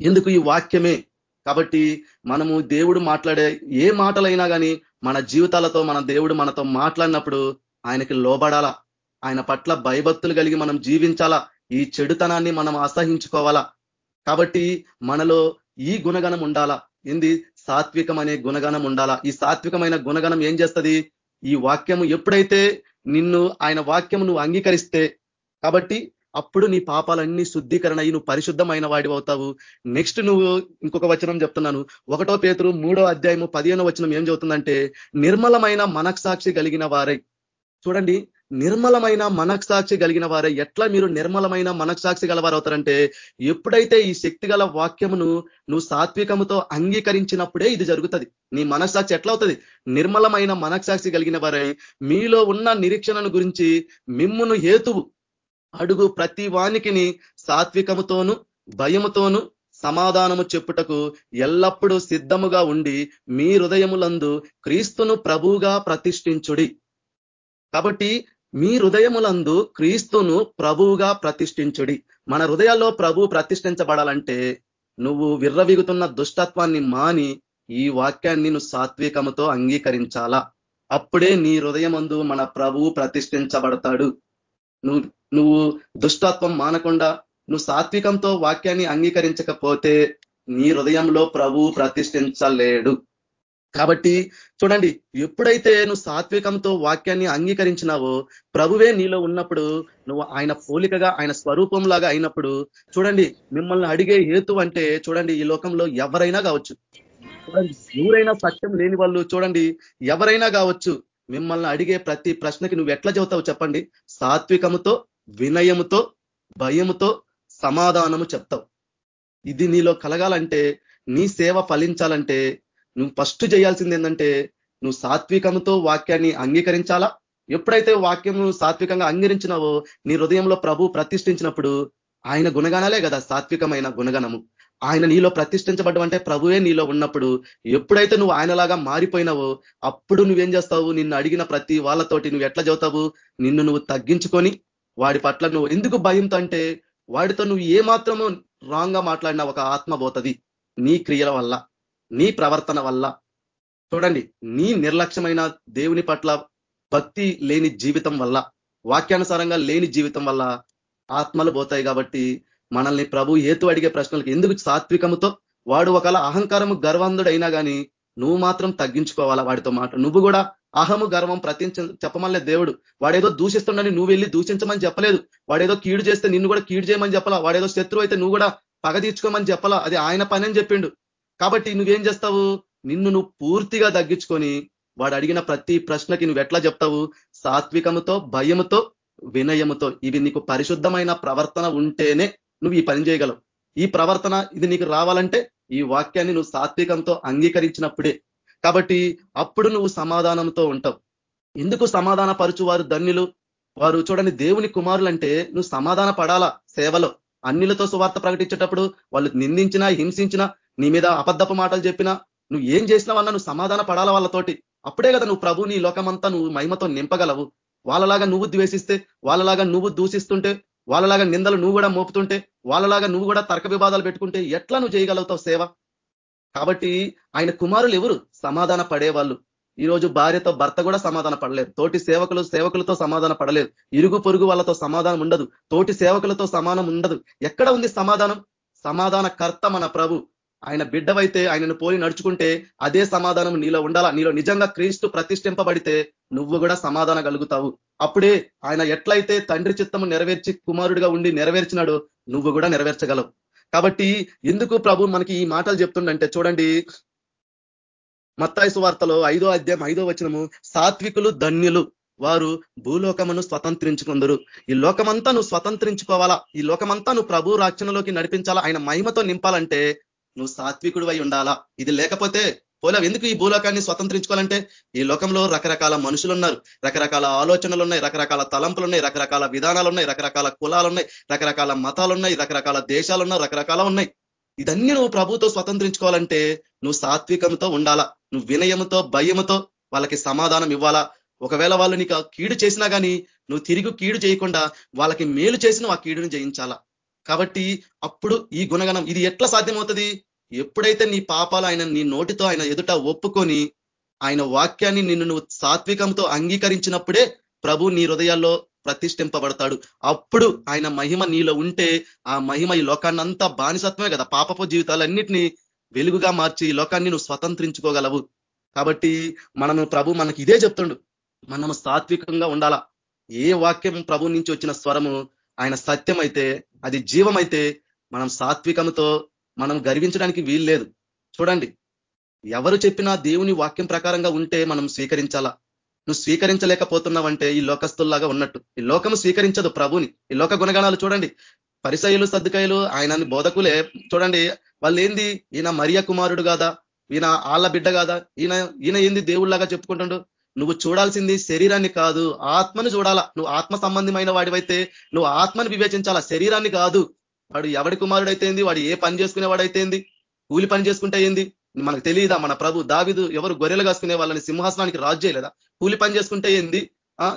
S2: ఎందుకు ఈ వాక్యమే? కాబట్టి మనము దేవుడు మాట్లాడే ఏ మాటలైనా కానీ మన జీవితాలతో మన దేవుడు మనతో మాట్లాడినప్పుడు ఆయనకి లోబడాలా? ఆయన పట్ల భయభక్తులు కలిగి మనం జీవించాలా? ఈ చెడుతనాన్ని మనం అసహించుకోవాలా? కాబట్టి మనలో ఈ గుణగణం ఉండాలా? ఏంది? సాత్వికం అనే గుణగణం ఉండాలా? ఈ సాత్వికమైన గుణగణం ఏం చేస్తుంది? ఈ వాక్యము ఎప్పుడైతే నిన్ను ఆయన వాక్యము నువ్వు అంగీకరిస్తే కాబట్టి అప్పుడు నీ పాపాలన్నీ శుద్ధీకరణ అయ్యి నువ్వు పరిశుద్ధమైన వాడి అవుతావు. నెక్స్ట్ నువ్వు ఇంకొక వచనం చెప్తున్నాను. ఒకటో పేతురు మూడో అధ్యాయము పదిహేనో వచనం ఏం చెబుతుందంటే నిర్మలమైన మనక్సాక్షి కలిగిన వారై. చూడండి నిర్మలమైన మనక్సాక్షి కలిగిన వారే ఎట్లా మీరు నిర్మలమైన మనక్సాక్షి గలవారు అవుతారంటే ఎప్పుడైతే ఈ శక్తి గల వాక్యమును నువ్వు సాత్వికముతో అంగీకరించినప్పుడే ఇది జరుగుతుంది. నీ మనస్సాక్షి ఎట్లా అవుతుంది నిర్మలమైన మనక్సాక్షి కలిగిన వారై మీలో ఉన్న నిరీక్షణను గురించి మిమ్మును హేతువు అడుగు ప్రతి వానికిని సాత్వికముతోను భయముతోను సమాధానము చెప్పుటకు ఎల్లప్పుడూ సిద్ధముగా ఉండి మీ హృదయములందు క్రీస్తును ప్రభువుగా ప్రతిష్ఠించుడి. కాబట్టి మీ హృదయములందు క్రీస్తును ప్రభువుగా ప్రతిష్ఠించుడి. మన హృదయాల్లో ప్రభు ప్రతిష్ఠించబడాలంటే నువ్వు విర్రవిగుతున్న దుష్టత్వాన్ని మాని ఈ వాక్యాన్ని నువ్వు సాత్వికముతో అంగీకరించాలా? అప్పుడే నీ హృదయమందు మన ప్రభువు ప్రతిష్ఠించబడతాడు. నువ్వు నువ్వు దుష్టత్వం మానకుండా నువ్వు సాత్వికంతో వాక్యాన్ని అంగీకరించకపోతే నీ హృదయంలో ప్రభువు ప్రతిష్ఠించలేడు. కాబట్టి చూడండి ఎప్పుడైతే నువ్వు సాత్వికంతో వాక్యాన్ని అంగీకరించినావో ప్రభువే నీలో ఉన్నప్పుడు నువ్వు ఆయన పోలికగా ఆయన స్వరూపంలాగా అయినప్పుడు చూడండి మిమ్మల్ని అడిగే హేతు అంటే చూడండి ఈ లోకంలో ఎవరైనా కావచ్చు. చూడండి ఎవరైనా సత్యం లేని వాళ్ళు చూడండి ఎవరైనా కావచ్చు. మిమ్మల్ని అడిగే ప్రతి ప్రశ్నకి నువ్వు ఎట్లా చెబుతావు చెప్పండి? సాత్వికముతో వినయముతో భయముతో సమాధానము చెప్తావు. ఇది నీలో కలగాలంటే నీ సేవ ఫలించాలంటే నువ్వు ఫస్ట్ చేయాల్సింది ఏంటంటే నువ్వు సాత్వికంతో వాక్యాన్ని అంగీకరించాలా? ఎప్పుడైతే వాక్యం సాత్వికంగా అంగీకరించినావో నీ హృదయంలో ప్రభు ప్రతిష్ఠించినప్పుడు ఆయన గుణగణాలే కదా సాత్వికమైన గుణగణము. ఆయన నీలో ప్రతిష్ఠించబడ్డం అంటే ప్రభువే నీలో ఉన్నప్పుడు ఎప్పుడైతే నువ్వు ఆయనలాగా మారిపోయినావో అప్పుడు నువ్వేం చేస్తావు? నిన్ను అడిగిన ప్రతి వాళ్ళతోటి నువ్వు ఎట్లా చదువుతావు? నిన్ను నువ్వు తగ్గించుకొని వాడి పట్ల నువ్వు ఎందుకు భయంతో అంటే వాడితో నువ్వు ఏ మాత్రమో రాంగ్గా మాట్లాడినా ఒక ఆత్మ పోతుంది నీ క్రియల వల్ల. నీ ప్రవర్తన వల్ల. చూడండి నీ నిర్లక్ష్యమైన దేవుని పట్ల భక్తి లేని జీవితం వల్ల వాక్యానుసారంగా లేని జీవితం వల్ల ఆత్మలు పోతాయి కాబట్టి మనల్ని ప్రభు ఏతు అడిగే ప్రశ్నలకు ఎందుకు సాత్వికముతో వాడు ఒకవేళ అహంకారము గర్వంధుడైనా కానీ నువ్వు మాత్రం తగ్గించుకోవాలా వాడితో మాట. నువ్వు కూడా అహము గర్వం ప్రతించ చెప్పమల్లే దేవుడు. వాడేదో దూషిస్తుండని నువ్వు వెళ్ళి దూషించమని చెప్పలేదు. వాడేదో కీడు చేస్తే నిన్ను కూడా కీడు చేయమని చెప్పాలా? వాడేదో శత్రువు అయితే నువ్వు కూడా పగ తీర్చుకోమని చెప్పాలా? అది ఆయన పని అని చెప్పిండు. కాబట్టి నువ్వేం చేస్తావు? నిన్ను నువ్వు పూర్తిగా తగ్గించుకొని వాడు అడిగిన ప్రతి ప్రశ్నకి నువ్వు ఎట్లా చెప్తావు? సాత్వికముతో భయముతో వినయముతో. ఇవి నీకు పరిశుద్ధమైన ప్రవర్తన ఉంటేనే నువ్వు ఈ పని చేయగలవు. ఈ ప్రవర్తన ఇది నీకు రావాలంటే ఈ వాక్యాన్ని నువ్వు సాత్వికంతో అంగీకరించినప్పుడే. కాబట్టి అప్పుడు నువ్వు సమాధానంతో ఉంటావు. ఎందుకు సమాధాన పరుచు వారు ధన్యులు? వారు చూడని దేవుని కుమారులంటే నువ్వు సమాధాన పడాలా సేవలో? అన్నిలతో సువార్త ప్రకటించేటప్పుడు వాళ్ళు నిందించినా హింసించినా నీ మీద అబద్ధపు మాటలు చెప్పినా నువ్వు ఏం చేసినావన్నా నువ్వు సమాధాన పడాల వాళ్ళతోటి. అప్పుడే కదా నువ్వు ప్రభు నీ లోకమంతా నువ్వు మహిమతో నింపగలవు. వాళ్ళలాగా నువ్వు ద్వేషిస్తే వాళ్ళలాగా నువ్వు దూషిస్తుంటే వాళ్ళలాగా నిందలు నువ్వు కూడా మోపుతుంటే వాళ్ళలాగా నువ్వు కూడా తర్క వివాదాలు పెట్టుకుంటే ఎట్లా నువ్వు చేయగలుగుతావు సేవ? కాబట్టి ఆయన కుమారులు ఎవరు? సమాధాన పడేవాళ్ళు. ఈరోజు భార్యతో భర్త కూడా సమాధాన పడలేదు. తోటి సేవకులు సేవకులతో సమాధాన పడలేదు. ఇరుగు పొరుగు వాళ్ళతో సమాధానం ఉండదు. తోటి సేవకులతో సమానం ఉండదు. ఎక్కడ ఉంది సమాధానం? సమాధాన కర్త మన ప్రభు. ఆయన బిడ్డవైతే ఆయనను పోలి నడుచుకుంటే అదే సమాధానం నీలో ఉండాలా? నీలో నిజంగా క్రీస్తు ప్రతిష్ఠింపబడితే నువ్వు కూడా సమాధానం కలుగుతావు. అప్పుడే ఆయన ఎట్లయితే తండ్రి చిత్తము నెరవేర్చి కుమారుడిగా ఉండి నెరవేర్చినాడో నువ్వు కూడా నెరవేర్చగలవు. కాబట్టి ఎందుకు ప్రభు మనకి ఈ మాటలు చెప్తుండంటే చూడండి. మత్తాయిసు వార్తలో ఐదో అధ్యాయం ఐదో వచనము సాత్వికులు ధన్యులు వారు భూలోకమును స్వతంత్రించుకుందరు. ఈ లోకమంతా నువ్వు స్వతంత్రించుకోవాలా? ఈ లోకమంతా నువ్వు ప్రభు రక్షణలోకి నడిపించాలా? ఆయన మహిమతో నింపాలంటే నువ్వు సాత్వికుడు ఉండాలా? ఇది లేకపోతే పోలేవు ఎందుకు ఈ భూలోకాన్ని స్వతంత్రించుకోవాలంటే? ఈ లోకంలో రకరకాల మనుషులు ఉన్నారు రకరకాల ఆలోచనలు ఉన్నాయి రకరకాల తలంపులు ఉన్నాయి రకరకాల విధానాలు ఉన్నాయి రకరకాల కులాలు ఉన్నాయి రకరకాల మతాలు ఉన్నాయి రకరకాల దేశాలు ఉన్నాయి రకరకాల ఉన్నాయి. ఇదన్నీ నువ్వు ప్రభుతో స్వతంత్రించుకోవాలంటే నువ్వు సాత్వికంతో ఉండాలా? నువ్వు వినయముతో భయముతో వాళ్ళకి సమాధానం ఇవ్వాలా? ఒకవేళ వాళ్ళు నీకు కీడు చేసినా కానీ నువ్వు తిరిగి కీడు చేయకుండా వాళ్ళకి మేలు చేసిన ఆ కీడుని జయించాలా? కాబట్టి అప్పుడు ఈ గుణగణం ఇది ఎట్లా సాధ్యమవుతుంది? ఎప్పుడైతే నీ పాపాలు ఆయన నీ నోటితో ఆయన ఎదుట ఒప్పుకొని ఆయన వాక్యాన్ని నిన్ను నువ్వు సాత్వికంతో అంగీకరించినప్పుడే ప్రభు నీ హృదయాల్లో ప్రతిష్ఠింపబడతాడు. అప్పుడు ఆయన మహిమ నీలో ఉంటే ఆ మహిమ ఈ లోకాన్నంతా బానిసత్వమే కదా. పాపపు జీవితాలన్నిటినీ వెలుగుగా మార్చి ఈ లోకాన్ని నువ్వు స్వతంత్రించుకోగలవు. కాబట్టి మనము ప్రభు మనకి ఇదే చెప్తుండు. మనము సాత్వికంగా ఉండాలా? ఏ వాక్యం ప్రభు నుంచి వచ్చిన స్వరము ఆయన సత్యం అయితే అది జీవమైతే మనం సాత్వికముతో మనం గర్వించడానికి వీలు లేదు. చూడండి ఎవరు చెప్పినా దేవుని వాక్యం ప్రకారంగా ఉంటే మనం స్వీకరించాలా? నువ్వు స్వీకరించలేకపోతున్నావంటే ఈ లోకస్తుల్లాగా ఉన్నట్టు. ఈ లోకము స్వీకరించదు ప్రభుని. ఈ లోక గుణగణాలు చూడండి. పరిసయులు సర్దుకాయలు ఆయన బోధకులే. చూడండి వాళ్ళు ఏంది ఈయన మరియ కుమారుడు కాదా? ఈయన ఆళ్ళ బిడ్డ కాదా? ఈయన ఈయన ఏంది దేవుళ్ళలాగా చెప్పుకుంటుండు? నువ్వు చూడాల్సింది శరీరాన్ని కాదు ఆత్మను చూడాలా? నువ్వు ఆత్మ సంబంధమైన వాడివైతే నువ్వు ఆత్మను వివేచించాలా? శరీరాన్ని కాదు. వాడు ఎవడి కుమారుడైతేంది వాడు ఏ పని చేసుకునేవాడైతేంది కూలి పని చేసుకుంటే ఏంది? మనకు తెలియదా? మన ప్రభు దావిదు ఎవరు గొర్రెలు కాసుకునే వాళ్ళని సింహాసనానికి రాజు చేయలేదా? కూలి పని చేసుకుంటే ఏంది?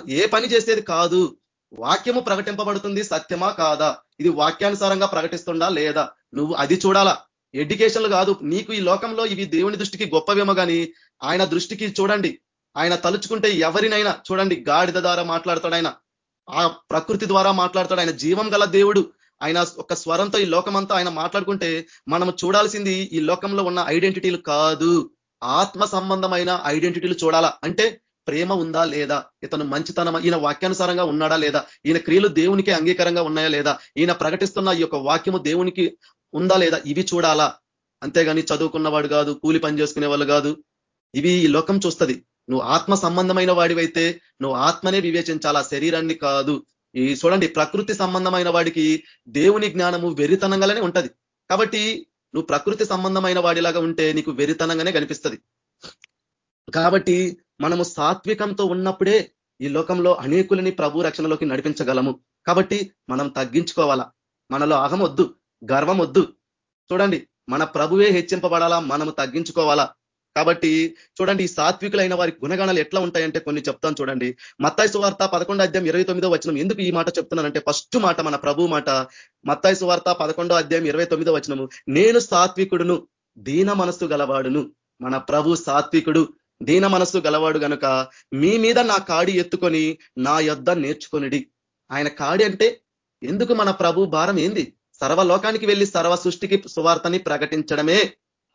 S2: ఏ పని చేసేది కాదు. వాక్యము ప్రకటింపబడుతుంది సత్యమా కాదా? ఇది వాక్యానుసారంగా ప్రకటిస్తుందా లేదా? నువ్వు అది చూడాలా? ఎడ్యుకేషన్లు కాదు. నీకు ఈ లోకంలో ఇవి దేవుని దృష్టికి గొప్పవేమో కానీ ఆయన దృష్టికి చూడండి. ఆయన తలుచుకుంటే ఎవరినైనా చూడండి. గాడిద ద్వారా మాట్లాడతాడు ఆయన. ఆ ప్రకృతి ద్వారా మాట్లాడతాడు. ఆయన జీవం గల దేవుడు. ఆయన ఒక స్వరంతో ఈ లోకమంతా ఆయన మాట్లాడుకుంటే మనం చూడాల్సింది ఈ లోకంలో ఉన్న ఐడెంటిటీలు కాదు. ఆత్మ సంబంధమైన ఐడెంటిటీలు చూడాలా? అంటే ప్రేమ ఉందా లేదా? ఇతను మంచితనం ఈయన వాక్యానుసారంగా ఉన్నాడా లేదా? ఈయన క్రియలు దేవునికి అంగీకారంగా ఉన్నాయా లేదా? ఈయన ప్రకటిస్తున్న ఈ యొక్క వాక్యము దేవునికి ఉందా లేదా? ఇవి చూడాలా? అంతేగాని చదువుకున్నవాడు కాదు కూలి పని చేసుకునే వాళ్ళు కాదు. ఇవి ఈ లోకం చూస్తుంది. నువ్వు ఆత్మ సంబంధమైన వాడివైతే నువ్వు ఆత్మనే వివేచించాలా? శరీరాన్ని కాదు. ఈ చూడండి ప్రకృతి సంబంధమైన వాడికి దేవుని జ్ఞానము వెరితనంగానే ఉంటది. కాబట్టి నువ్వు ప్రకృతి సంబంధమైన వాడిలాగా ఉంటే నీకు వెరితనంగానే కనిపిస్తుంది. కాబట్టి మనము సాత్వికంతో ఉన్నప్పుడే ఈ లోకంలో అనేకులని ప్రభు రక్షణలోకి నడిపించగలము. కాబట్టి మనం తగ్గించుకోవాలా? మనలో అహం వద్దు గర్వం వద్దు. చూడండి మన ప్రభువే హెచ్చింపబడాలా? మనము తగ్గించుకోవాలా? కాబట్టి చూడండి ఈ సాత్వికులైన వారి గుణగణాలు ఎట్లా ఉంటాయంటే కొన్ని చెప్తాను చూడండి. మత్తాయి సువార్త పదకొండో అధ్యాయం ఇరవై తొమ్మిదో వచనం ఎందుకు ఈ మాట చెప్తున్నానంటే ఫస్ట్ మాట మన ప్రభు మాట. మత్తాయి సువార్త పదకొండో అధ్యాయం ఇరవై తొమ్మిదో వచనము నేను సాత్వికుడును దీన మనస్సు గలవాడును. మన ప్రభు సాత్వికుడు దీన మనస్సు గలవాడు గనుక మీ మీద నా కాడి ఎత్తుకొని నా యొద్ద నేర్చుకొనిడి. ఆయన కాడి అంటే ఎందుకు మన ప్రభు భారం ఏంది? సర్వలోకానికి వెళ్ళి సర్వ సృష్టికి సువార్తని ప్రకటించడమే.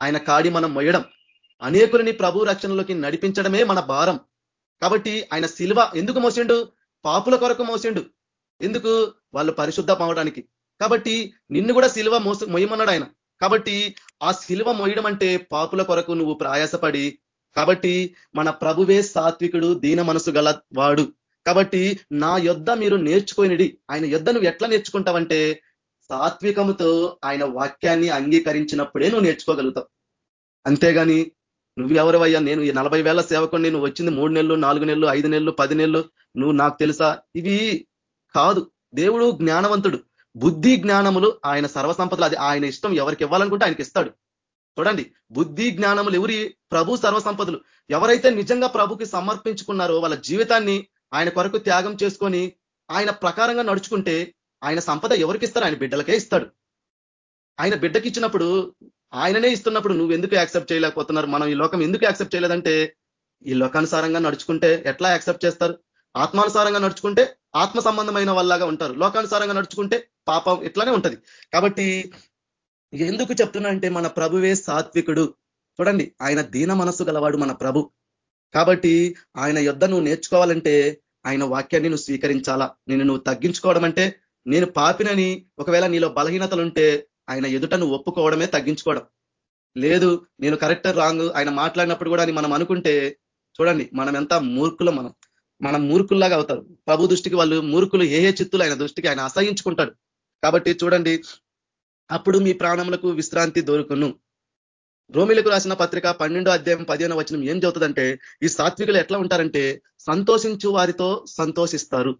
S2: ఆయన కాడి మనం మొయ్యడం. అనేకులని ప్రభు రక్షణలోకి నడిపించడమే మన భారం. కాబట్టి ఆయన శిల్వ ఎందుకు మోసిండు? పాపుల కొరకు మోసిండు. ఎందుకు? వాళ్ళు పరిశుద్ధం అవడానికి కాబట్టి నిన్ను కూడా శిలువ మోసు మొయ్యమన్నాడు ఆయన. కాబట్టి ఆ శిల్వ మొయ్యడం అంటే పాపుల కొరకు నువ్వు ప్రయాసపడి కాబట్టి మన ప్రభువే సాత్వికుడు దీన మనసు గల వాడు. కాబట్టి నా యొద్ద మీరు నేర్చుకోనిడి. ఆయన యొద్ధ నువ్వు ఎట్లా నేర్చుకుంటావంటే సాత్వికముతో ఆయన వాక్యాన్ని అంగీకరించినప్పుడే నువ్వు నేర్చుకోగలుగుతావు. అంతేగాని నువ్వెవరవయ్యా? నేను ఈ నలభై వేల సేవకుని నువ్వు వచ్చింది మూడు నెలలు నాలుగు నెలలు ఐదు నెలలు పది నెలలు నువ్వు నాకు తెలుసా? ఇవి కాదు. దేవుడు జ్ఞానవంతుడు. బుద్ధి జ్ఞానములు ఆయన సర్వసంపదలు. అది ఆయన ఇష్టం ఎవరికి ఇవ్వాలనుకుంటే ఆయనకి ఇస్తాడు. చూడండి. బుద్ధి జ్ఞానములు ఎవరి? ప్రభు సర్వసంపదలు. ఎవరైతే నిజంగా ప్రభుకి సమర్పించుకున్నారో వాళ్ళ జీవితాన్ని ఆయన కొరకు త్యాగం చేసుకొని ఆయన ప్రకారంగా నడుచుకుంటే ఆయన సంపద ఎవరికి ఇస్తారు? ఆయన బిడ్డలకే ఇస్తాడు. ఆయన బిడ్డకి ఇచ్చినప్పుడు ఆయననే ఇస్తున్నప్పుడు నువ్వు ఎందుకు యాక్సెప్ట్ చేయలేకపోతున్నారు? మనం ఈ లోకం ఎందుకు యాక్సెప్ట్ చేయలేదంటే ఈ లోకానుసారంగా నడుచుకుంటే ఎట్లా యాక్సెప్ట్ చేస్తారు? ఆత్మానుసారంగా నడుచుకుంటే ఆత్మ సంబంధమైన వాళ్ళగా ఉంటారు. లోకానుసారంగా నడుచుకుంటే పాపం ఇట్లానే ఉంటది. కాబట్టి ఎందుకు చెప్తున్నా అంటే మన ప్రభువే సాత్వికుడు. చూడండి ఆయన దీన మనస్సు గలవాడు మన ప్రభు. కాబట్టి ఆయన యుద్ధ నువ్వు నేర్చుకోవాలంటే ఆయన వాక్యాన్ని నువ్వు స్వీకరించాలా? నేను నువ్వు తగ్గించుకోవడం అంటే నేను పాపినని ఒకవేళ నీలో బలహీనతలుంటే ఆయన ఎదుటను ఒప్పుకోవడమే తగ్గించుకోవడం. లేదు నేను కరెక్ట్ రాంగ్ ఆయన మాట్లాడినప్పుడు కూడా అని మనం అనుకుంటే చూడండి మనం ఎంత మూర్ఖులు మనం. మనం మూర్ఖుల్లాగా అవుతారు ప్రభు దృష్టికి వాళ్ళు మూర్ఖులు ఏ ఏ చిత్తులు ఆయన దృష్టికి ఆయన అసహించుకుంటాడు. కాబట్టి చూడండి అప్పుడు మీ ప్రాణములకు విశ్రాంతి దొరుకును. రోమిలకు రాసిన పత్రిక పన్నెండో అధ్యాయం పదిహేను వచనం ఏం చదువుతుందంటే ఈ సాత్వికులు ఎట్లా ఉంటారంటే సంతోషించు వారితో సంతోషిస్తారు.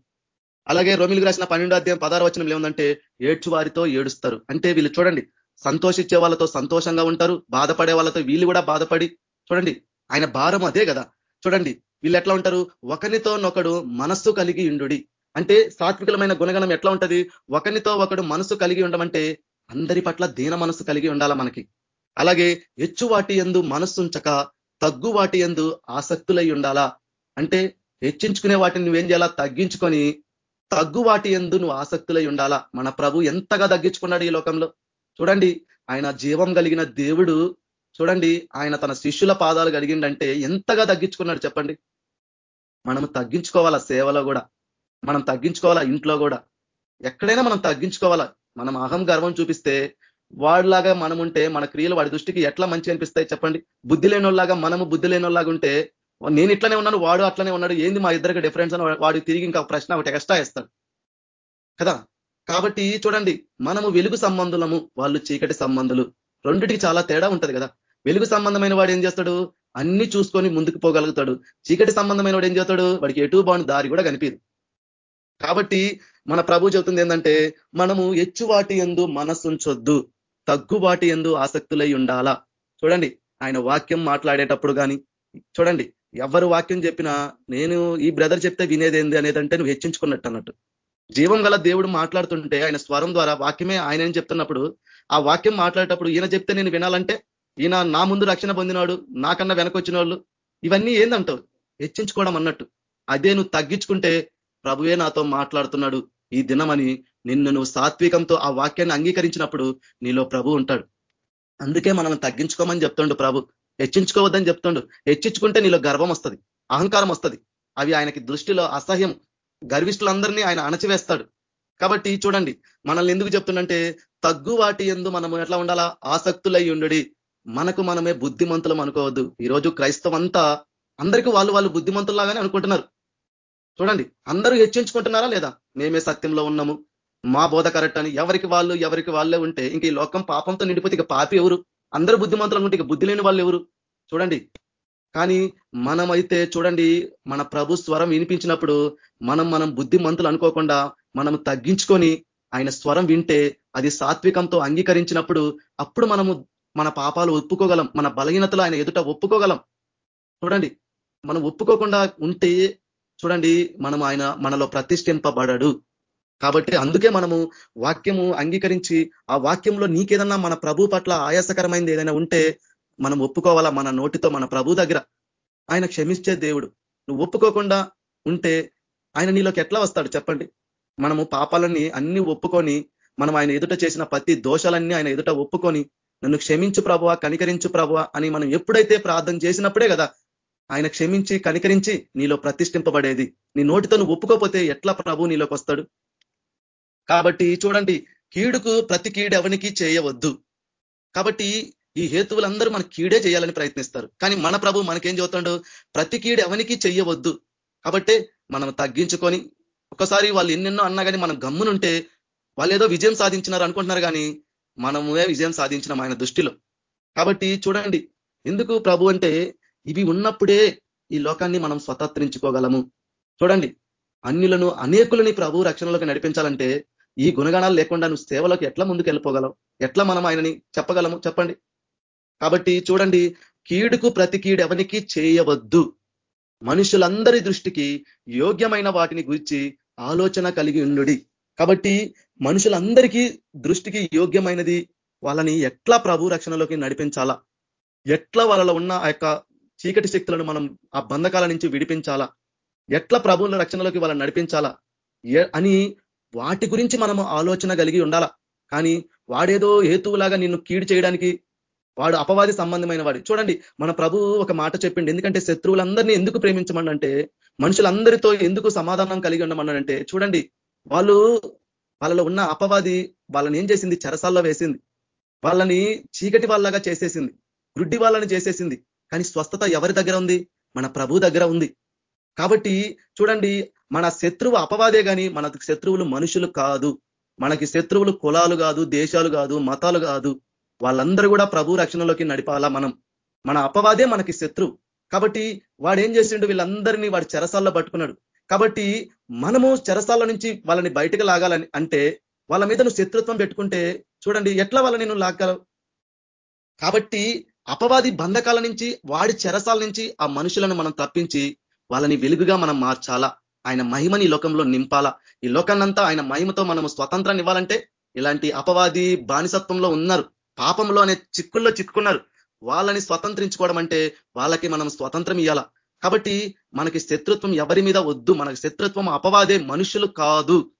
S2: అలాగే రోమిలకు రాసిన పన్నెండో అధ్యాయం పదహారు వచనం ఏముందంటే ఏడ్చు వారితో ఏడుస్తారు. అంటే వీళ్ళు చూడండి సంతోషించే వాళ్ళతో సంతోషంగా ఉంటారు బాధపడే వాళ్ళతో వీళ్ళు కూడా బాధపడి చూడండి ఆయన భారం అదే కదా. చూడండి వీళ్ళు ఎట్లా ఉంటారు? ఒకరితో ఒకడు మనస్సు కలిగి ఉండుడి. అంటే సాత్వికలమైన గుణగణం ఎట్లా ఉంటది? ఒకరితో ఒకడు మనసు కలిగి ఉండమంటే అందరి పట్ల దీన మనసు కలిగి ఉండాలా మనకి? అలాగే హెచ్చు వాటి ఎందు మనస్సుంచక తగ్గు వాటి ఎందు ఆసక్తులై ఉండాలా? అంటే హెచ్చించుకునే వాటిని నువ్వేం చేయాలా? తగ్గించుకొని తగ్గు వాటి ఎందు నువ్వు ఆసక్తులై ఉండాలా? మన ప్రభు ఎంతగా తగ్గించుకున్నాడు ఈ లోకంలో? చూడండి ఆయన జీవం కలిగిన దేవుడు చూడండి ఆయన తన శిష్యుల పాదాలు కలిగిండంటే ఎంతగా తగ్గించుకున్నాడు చెప్పండి? మనం తగ్గించుకోవాలా సేవలో కూడా? మనం తగ్గించుకోవాలా ఇంట్లో కూడా? ఎక్కడైనా మనం తగ్గించుకోవాలా? మనం అహం గర్వం చూపిస్తే వాడిలాగా మనం ఉంటే మన క్రియలు వాడి దృష్టికి ఎట్లా మంచి అనిపిస్తాయి చెప్పండి? బుద్ధి లేనోళ్ళలాగా మనము బుద్ధి లేనోళ్ళలాగా ఉంటే నేను ఇట్లనే ఉన్నాను వాడు అట్లనే ఉన్నాడు ఏంది మా ఇద్దరికి డిఫరెన్స్ అని వాడు తిరిగి ఇంకా ప్రశ్న ఒకటి ఎక్స్ట్రా ఇస్తాడు కదా? కాబట్టి చూడండి మనము వెలుగు సంబంధులము వాళ్ళు చీకటి సంబంధులు. రెండిటికి చాలా తేడా ఉంటది కదా. వెలుగు సంబంధమైన వాడు ఏం చేస్తాడు? అన్ని చూసుకొని ముందుకు పోగలుగుతాడు. చీకటి సంబంధమైన వాడు ఏం చేస్తాడు? వాడికి ఎటు బాగుండు దారి కూడా కనిపించదు కాబట్టి మన ప్రభు చెబుతుంది ఏంటంటే మనము ఎచ్చువాటి ఎందు మనస్సుంచొద్దు తగ్గుబాటి ఎందు ఆసక్తులై ఉండాలా? చూడండి ఆయన వాక్యం మాట్లాడేటప్పుడు కానీ చూడండి ఎవరు వాక్యం చెప్పినా నేను ఈ బ్రదర్ చెప్తే వినేదేంది అనేదంటే నువ్వు హెచ్చించుకున్నట్టు అన్నట్టు. జీవం గల దేవుడు మాట్లాడుతుంటే ఆయన స్వరం ద్వారా వాక్యమే ఆయన చెప్తున్నప్పుడు ఆ వాక్యం మాట్లాడేటప్పుడు ఈయన చెప్తే నేను వినాలంటే ఈయన నా ముందు రక్షణ పొందినాడు నాకన్నా వెనకొచ్చిన వాళ్ళు ఇవన్నీ ఏందంటావు? హెచ్చించుకోవడం అన్నట్టు. అదే నువ్వు తగ్గించుకుంటే ప్రభువే నాతో మాట్లాడుతున్నాడు ఈ దినమని నిన్ను నువ్వు సాత్వికంతో ఆ వాక్యాన్ని అంగీకరించినప్పుడు నీలో ప్రభు ఉంటాడు. అందుకే మనం తగ్గించుకోమని చెప్తుండు ప్రభు. హెచ్చించుకోవద్దని చెప్తుండు. హెచ్చించుకుంటే నీలో గర్వం వస్తుంది అహంకారం వస్తుంది. అవి ఆయనకి దృష్టిలో అసహ్యం గర్విష్ఠులందరినీ ఆయన అణచివేస్తాడు. కాబట్టి చూడండి మనల్ని ఎందుకు చెప్తుండంటే తగ్గు వాటి ఎందు మనము ఎట్లా ఉండాలా? ఆసక్తులై ఉండడి. మనకు మనమే బుద్ధిమంతులం అనుకోవద్దు. ఈరోజు క్రైస్తవం అంతా అందరికీ వాళ్ళు వాళ్ళు బుద్ధిమంతుల్లాగానే అనుకుంటున్నారు. చూడండి అందరూ హెచ్చించుకుంటున్నారా లేదా? మేమే సత్యంలో ఉన్నాము. మా బోధ కరెక్ట్ అని ఎవరికి వాళ్ళు ఎవరికి వాళ్ళే ఉంటే ఇంక ఈ లోకం పాపంతో నిండిపోతే ఇక పాపి ఎవరు? అందరూ బుద్ధిమంతులు అనుకుంటే ఇక బుద్ధి లేని వాళ్ళు ఎవరు? చూడండి. కానీ మనమైతే చూడండి మన ప్రభు స్వరం వినిపించినప్పుడు మనం మనం బుద్ధిమంతులు అనుకోకుండా మనం తగ్గించుకొని ఆయన స్వరం వింటే అది సాత్వికంతో అంగీకరించినప్పుడు అప్పుడు మనము మన పాపాలు ఒప్పుకోగలం మన బలహీనతలు ఆయన ఎదుట ఒప్పుకోగలం. చూడండి. మనం ఒప్పుకోకుండా ఉంటే చూడండి మనం ఆయన మనలో ప్రతిష్ఠింపబడడు. కాబట్టి అందుకే మనము వాక్యము అంగీకరించి ఆ వాక్యంలో నీకేదన్నా మన ప్రభు పట్ల ఆయాసకరమైంది ఏదైనా ఉంటే మనం ఒప్పుకోవాలా? మన నోటితో మన ప్రభు దగ్గర. ఆయన క్షమించే దేవుడు. నువ్వు ఒప్పుకోకుండా ఉంటే ఆయన నీలోకి ఎట్లా వస్తాడు చెప్పండి? మనము పాపాలన్నీ అన్ని ఒప్పుకొని మనం ఆయన ఎదుట చేసిన ప్రతి దోషాలన్నీ ఆయన ఎదుట ఒప్పుకొని నన్ను క్షమించు ప్రభువ కనికరించు ప్రభువ అని మనం ఎప్పుడైతే ప్రార్థన చేసినప్పుడే కదా ఆయన క్షమించి కనికరించి నీలో ప్రతిష్ఠింపబడేది. నీ నోటితో నువ్వు ఒప్పుకోపోతే ఎట్లా ప్రభు నీలోకి వస్తాడు? కాబట్టి చూడండి కీడుకు ప్రతి కీడు ఎవనికి చేయవద్దు. కాబట్టి ఈ హేతువులందరూ మన కీడే చేయాలని ప్రయత్నిస్తారు. కానీ మన ప్రభు మనకేం చెబుతాడు? ప్రతి కీడు ఎవనికి చెయ్యవద్దు. కాబట్టి మనం తగ్గించుకొని ఒకసారి వాళ్ళు ఎన్నెన్నో అన్నా కానీ మనం గమ్మునుంటే వాళ్ళు ఏదో విజయం సాధించినారు అనుకుంటున్నారు కానీ మనమే విజయం సాధించినాం ఆయన దృష్టిలో. కాబట్టి చూడండి ఎందుకు ప్రభు అంటే ఇవి ఉన్నప్పుడే ఈ లోకాన్ని మనం స్వతంత్రించుకోగలము. చూడండి అన్యులను అనేకులని ప్రభు రక్షణలోకి నడిపించాలంటే ఈ గుణగణాలు లేకుండా నువ్వు సేవలోకి ఎట్లా ముందుకు వెళ్ళిపోగలవు ఎట్లా మనం ఆయనని చెప్పగలము? చెప్పండి. కాబట్టి చూడండి కీడుకు ప్రతి కీడు ఎవరికి చేయవద్దు. మనుషులందరి దృష్టికి యోగ్యమైన వాటిని గురించి ఆలోచన కలిగి ఉండుడి. కాబట్టి మనుషులందరికీ దృష్టికి యోగ్యమైనది వాళ్ళని ఎట్లా ప్రభు రక్షణలోకి నడిపించాలా? ఎట్లా వాళ్ళలో ఉన్న ఆ యొక్క చీకటి శక్తులను మనం ఆ బంధకాల నుంచి విడిపించాలా? ఎట్లా ప్రభువుల రక్షణలోకి వాళ్ళని నడిపించాలా? అని వాటి గురించి మనము ఆలోచన కలిగి ఉండాల? కానీ వాడేదో హేతువులాగా నిన్ను కీడు చేయడానికి వాడు అపవాది సంబంధమైన వాడు. చూడండి మన ప్రభు ఒక మాట చెప్పిండి. ఎందుకంటే శత్రువులందరినీ ఎందుకు ప్రేమించమనంటే మనుషులందరితో ఎందుకు సమాధానం కలిగి ఉండమన్నానంటే చూడండి వాళ్ళు వాళ్ళలో ఉన్న అపవాది వాళ్ళని ఏం చేసింది? చెరసాల్లో వేసింది. వాళ్ళని చీకటి వాళ్ళగా చేసేసింది. గుడ్డి వాళ్ళని చేసేసింది. కానీ స్వస్థత ఎవరి దగ్గర ఉంది? మన ప్రభు దగ్గర ఉంది. కాబట్టి చూడండి మన శత్రువు అపవాదే కానీ మన శత్రువులు మనుషులు కాదు. మనకి శత్రువులు కులాలు కాదు దేశాలు కాదు మతాలు కాదు. వాళ్ళందరూ కూడా ప్రభు రక్షణలోకి నడిపాలా మనం. మన అపవాదే మనకి శత్రువు. కాబట్టి వాడు ఏం చేసిండు? వీళ్ళందరినీ వాడు చెరసాల్లో పట్టుకున్నాడు. కాబట్టి మనము చెరసాల నుంచి వాళ్ళని బయటకు లాగాలని అంటే వాళ్ళ మీద నువ్వు శత్రుత్వం పెట్టుకుంటే చూడండి ఎట్లా వాళ్ళని నువ్వు లాగలవు కాబట్టి అపవాది బంధకాల నుంచి వాడి చెరసాల నుంచి ఆ మనుషులను మనం తప్పించి వాళ్ళని వెలుగుగా మనం మార్చాలా? ఆయన మహిమని ఈ లోకంలో నింపాలా? ఈ లోకాన్నంతా ఆయన మహిమతో మనము స్వతంత్రాన్ని ఇవ్వాలంటే ఇలాంటి అపవాది బానిసత్వంలో ఉన్నారు. పాపంలో అనే చిక్కుల్లో చిక్కుకున్నారు వాళ్ళని స్వతంత్రించుకోవడం అంటే వాళ్ళకి మనం స్వతంత్రం ఇవ్వాలా కాబట్టి మనకి శత్రుత్వం ఎవరి మీద వద్దు. మనకి శత్రుత్వం అపవాదే మనుషులు కాదు.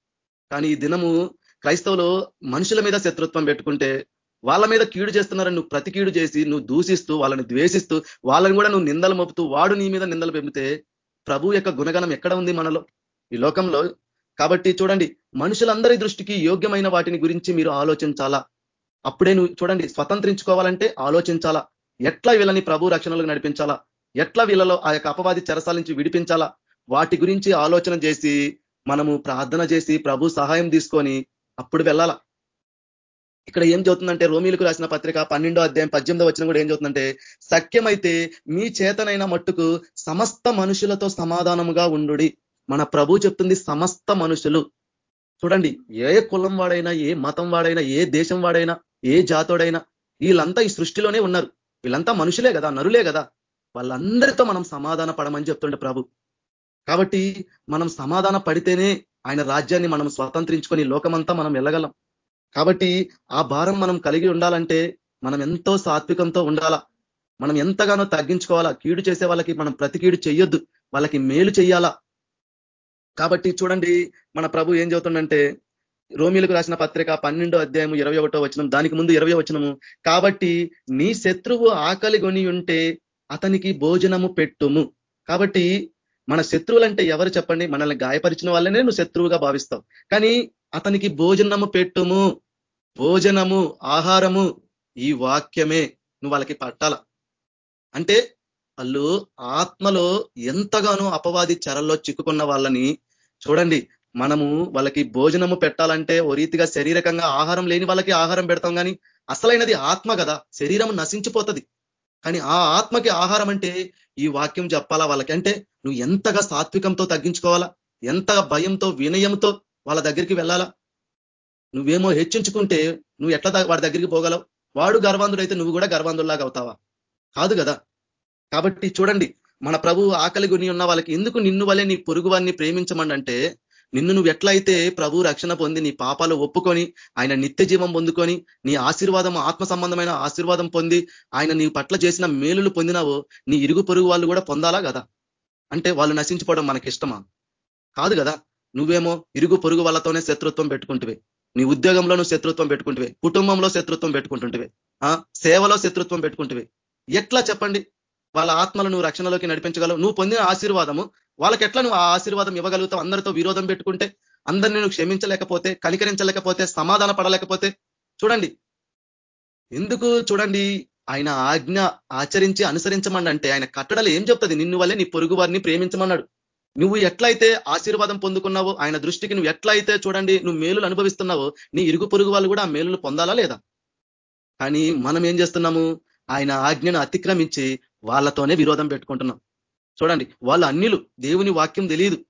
S2: కానీ ఈ దినము క్రైస్తవులు మనుషుల మీద శత్రుత్వం పెట్టుకుంటే వాళ్ళ మీద కీడు చేస్తున్నారని నువ్వు ప్రతి కీడు చేసి నువ్వు దూషిస్తూ వాళ్ళని ద్వేషిస్తూ వాళ్ళని కూడా నువ్వు నిందలు మోపుతూ వాడు నీ మీద నిందలు పెంపితే ప్రభు యొక్క గుణగణం ఎక్కడ ఉంది మనలో? ఈ లోకంలో. కాబట్టి చూడండి మనుషులందరి దృష్టికి యోగ్యమైన వాటిని గురించి మీరు ఆలోచించాలా? అప్పుడే నువ్వు చూడండి స్వతంత్రించుకోవాలంటే ఆలోచించాలా? ఎట్లా వీళ్ళని ప్రభు రక్షణలకు నడిపించాలా? ఎట్లా వీళ్ళలో ఆ యొక్క అపవాది చెరసాల నుంచి విడిపించాలా? వాటి గురించి ఆలోచన చేసి మనము ప్రార్థన చేసి ప్రభు సహాయం తీసుకొని అప్పుడు వెళ్ళాలా? ఇక్కడ ఏం చదువుతుందంటే రోమిలకు రాసిన పత్రిక పన్నెండో అధ్యాయం పద్దెనిమిదో వచ్చిన కూడా ఏం చదువుతుందంటే సఖ్యమైతే మీ చేతనైన మట్టుకు సమస్త మనుషులతో సమాధానముగా ఉండు మన ప్రభు చెప్తుంది సమస్త మనుషులు. చూడండి ఏ కులం వాడైనా ఏ మతం వాడైనా ఏ దేశం వాడైనా ఏ జాతోడైనా వీళ్ళంతా ఈ సృష్టిలోనే ఉన్నారు. వీళ్ళంతా మనుషులే కదా నరులే కదా. వాళ్ళందరితో మనం సమాధాన పడమని చెప్తుండే ప్రభు. కాబట్టి మనం సమాధాన పడితేనే ఆయన రాజ్యాన్ని మనం స్వతంత్రించుకొని లోకమంతా మనం వెళ్ళగలం కాబట్టి ఆ భారం మనం కలిగి ఉండాలంటే మనం ఎంతో సాత్వికంతో ఉండాలా? మనం ఎంతగానో తగ్గించుకోవాలా? కీడు చేసే వాళ్ళకి మనం ప్రతి కీడు చెయ్యొద్దు. వాళ్ళకి మేలు చెయ్యాలా? కాబట్టి చూడండి మన ప్రభు ఏం చెబుతుండంటే రోమిలకు రాసిన పత్రిక పన్నెండో అధ్యాయం ఇరవై ఒకటో వచనం దానికి ముందు ఇరవై వచనము కాబట్టి నీ శత్రువు ఆకలి కొని ఉంటే అతనికి భోజనము పెట్టుము. కాబట్టి మన శత్రువులంటే ఎవరు చెప్పండి? మనల్ని గాయపరిచిన వాళ్ళనే నువ్వు శత్రువుగా భావిస్తావు. కానీ అతనికి భోజనము పెట్టుము. భోజనము ఆహారము ఈ వాక్యమే. నువ్వు వాళ్ళకి పట్టాల. అంటే వాళ్ళు ఆత్మలో ఎంతగానో అపవాది చెరల్లో చిక్కుకున్న వాళ్ళని చూడండి. మనము వాళ్ళకి భోజనము పెట్టాలంటే ఓ రీతిగా శరీరకంగా ఆహారం లేని వాళ్ళకి ఆహారం పెడతాం కానీ అసలైనది ఆత్మ కదా. శరీరం నశించిపోతుంది. కానీ ఆ ఆత్మకి ఆహారం అంటే ఈ వాక్యం చెప్పాలా వాళ్ళకి? అంటే నువ్వు ఎంతగా సాత్వికంతో తగ్గించుకోవాలా? ఎంతగా భయంతో వినయంతో వాళ్ళ దగ్గరికి వెళ్ళాలా? నువ్వేమో హెచ్చించుకుంటే నువ్వు ఎట్లా వాడి దగ్గరికి పోగలవు? వాడు గర్వాంధుడైతే నువ్వు కూడా గర్వాంధుల్లాగా అవుతావా? కాదు కదా? కాబట్టి చూడండి మన ప్రభు ఆకలి గుని ఉన్న వాళ్ళకి ఎందుకు నిన్ను వలే నీ పొరుగు వారిని ప్రేమించమంటే నిన్ను నువ్వు ఎట్లయితే ప్రభు రక్షణ పొంది నీ పాపాలు ఒప్పుకొని ఆయన నిత్య జీవం పొందుకొని నీ ఆశీర్వాదం ఆత్మ సంబంధమైన ఆశీర్వాదం పొంది ఆయన నీ పట్ల చేసిన మేలులు పొందినావో నీ ఇరుగు పొరుగు వాళ్ళు కూడా పొందాలా కదా? అంటే వాళ్ళు నశించుకోవడం మనకి ఇష్టమా కాదు కదా? నువ్వేమో ఇరుగు పొరుగు వాళ్ళతోనే శత్రుత్వం పెట్టుకుంటువే. నీ ఉద్యోగంలో నువ్వు శత్రుత్వం పెట్టుకుంటువే. కుటుంబంలో శత్రుత్వం పెట్టుకుంటుంటువే. సేవలో శత్రుత్వం పెట్టుకుంటువే. ఎట్లా చెప్పండి? వాళ్ళ ఆత్మలు నువ్వు రక్షణలోకి నడిపించగలవు. నువ్వు పొందిన ఆశీర్వాదము వాళ్ళకి ఎట్లా నువ్వు ఆ ఆశీర్వాదం ఇవ్వగలుగుతావు అందరితో విరోధం పెట్టుకుంటే? అందరినీ నువ్వు క్షమించలేకపోతే కనికరించలేకపోతే సమాధాన పడలేకపోతే? చూడండి. ఎందుకు చూడండి? ఆయన ఆజ్ఞ ఆచరించి అనుసరించమని అంటే ఆయన కట్టడలు ఏం చెప్తుంది? నిన్ను వల్లే నీ పొరుగు వారిని ప్రేమించమన్నాడు. నువ్వు ఎట్లయితే ఆశీర్వాదం పొందుకున్నావో ఆయన దృష్టికి నువ్వు ఎట్లయితే చూడండి నువ్వు మేలులు అనుభవిస్తున్నావో నీ ఇరుగు పొరుగు వాళ్ళు కూడా ఆ మేలులు పొందాలా లేదా? కానీ మనం ఏం చేస్తున్నాము? ఆయన ఆజ్ఞను అతిక్రమించి వాళ్ళతోనే విరోధం పెట్టుకుంటున్నాం. చూడండి వాళ్ళు అన్నిలు దేవుని వాక్యం తెలియదు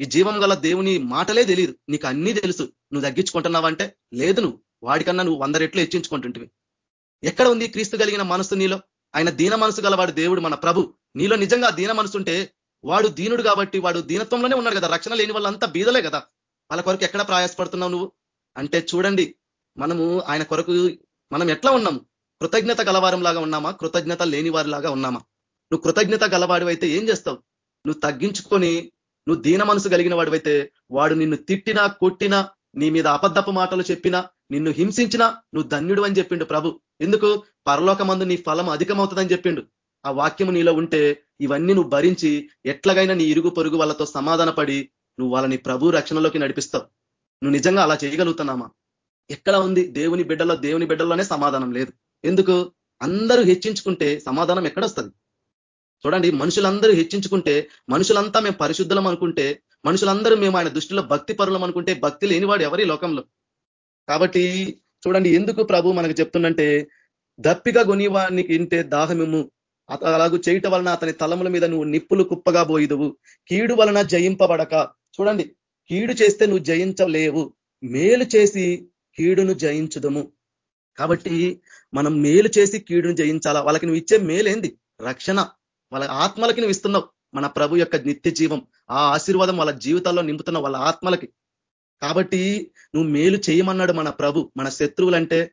S2: ఈ జీవం గల దేవుని మాటలే తెలియదు నీకు అన్నీ తెలుసు. నువ్వు తగ్గించుకుంటున్నావంటే లేదు నువ్వు. వాడికన్నా నువ్వు వంద రెట్లు హెచ్చించుకుంటుంటివి. ఎక్కడ ఉంది క్రీస్తు కలిగిన మనసు నీలో? ఆయన దీన మనసు గలవాడు దేవుడు మన ప్రభు. నీలో నిజంగా దీన మనసు ఉంటే వాడు దీనుడు కాబట్టి వాడు దీనత్వంలోనే ఉన్నాడు కదా. రక్షణ లేని వాళ్ళంతా బీదలే కదా. వాళ్ళ కొరకు ఎక్కడ ప్రయాసపడుతున్నావు నువ్వు? అంటే చూడండి మనము ఆయన కొరకు మనం ఎట్లా ఉన్నాము? కృతజ్ఞత గలవారం లాగా ఉన్నామా? కృతజ్ఞత లేని వారిలాగా ఉన్నామా? నువ్వు కృతజ్ఞత గలవాడు అయితే ఏం చేస్తావు? నువ్వు తగ్గించుకొని నువ్వు దీన మనసు కలిగిన వాడివైతే వాడు నిన్ను తిట్టినా కొట్టినా నీ మీద అబద్ధపు మాటలు చెప్పినా నిన్ను హింసించినా నువ్వు ధన్యుడు అని చెప్పిండు ప్రభు. ఎందుకు? పరలోకమందు నీ ఫలం అధికమవుతుందని చెప్పిండు. ఆ వాక్యము నీలో ఉంటే ఇవన్నీ నువ్వు భరించి ఎట్లాగైనా నీ ఇరుగు పొరుగు వాళ్ళతో సమాధాన పడి నువ్వు వాళ్ళని ప్రభు రక్షణలోకి నడిపిస్తావు. నువ్వు నిజంగా అలా చేయగలుగుతున్నామా? ఎక్కడ ఉంది దేవుని బిడ్డలో దేవుని బిడ్డల్లోనే సమాధానం లేదు. ఎందుకు? అందరూ హెచ్చించుకుంటే సమాధానం ఎక్కడొస్తుంది? చూడండి మనుషులందరూ హెచ్చించుకుంటే మనుషులంతా మేము పరిశుద్ధులం అనుకుంటే మనుషులందరూ మేము ఆయన దృష్టిలో భక్తి పరులం అనుకుంటే భక్తి లేనివాడు ఎవరి లోకంలో? కాబట్టి చూడండి ఎందుకు ప్రభు మనకు చెప్తుండంటే దప్పిక కొనివానికి ఇంటే దాహమిము అలాగూ చేయటం వలన అతని తలముల మీద నువ్వు నిప్పులు కుప్పగా పోయిదువు కీడు వలన జయింపబడక. చూడండి కీడు చేస్తే నువ్వు జయించలేవు. మేలు చేసి కీడును జయించుదము. కాబట్టి మనం మేలు చేసి కీడును జయించాలా? వాళ్ళకి నువ్వు ఇచ్చే మేలేంది? రక్షణ. వాళ్ళ ఆత్మలకి నువ్వు ఇస్తున్నావు. మన ప్రభు యొక్క నిత్య జీవం. ఆ ఆశీర్వాదం వాళ్ళ జీవితాల్లో నింపుతున్నావు వాళ్ళ ఆత్మలకి. కాబట్టి నువ్వు మేలు చేయమన్నాడు మన ప్రభు. మన శత్రువులంటే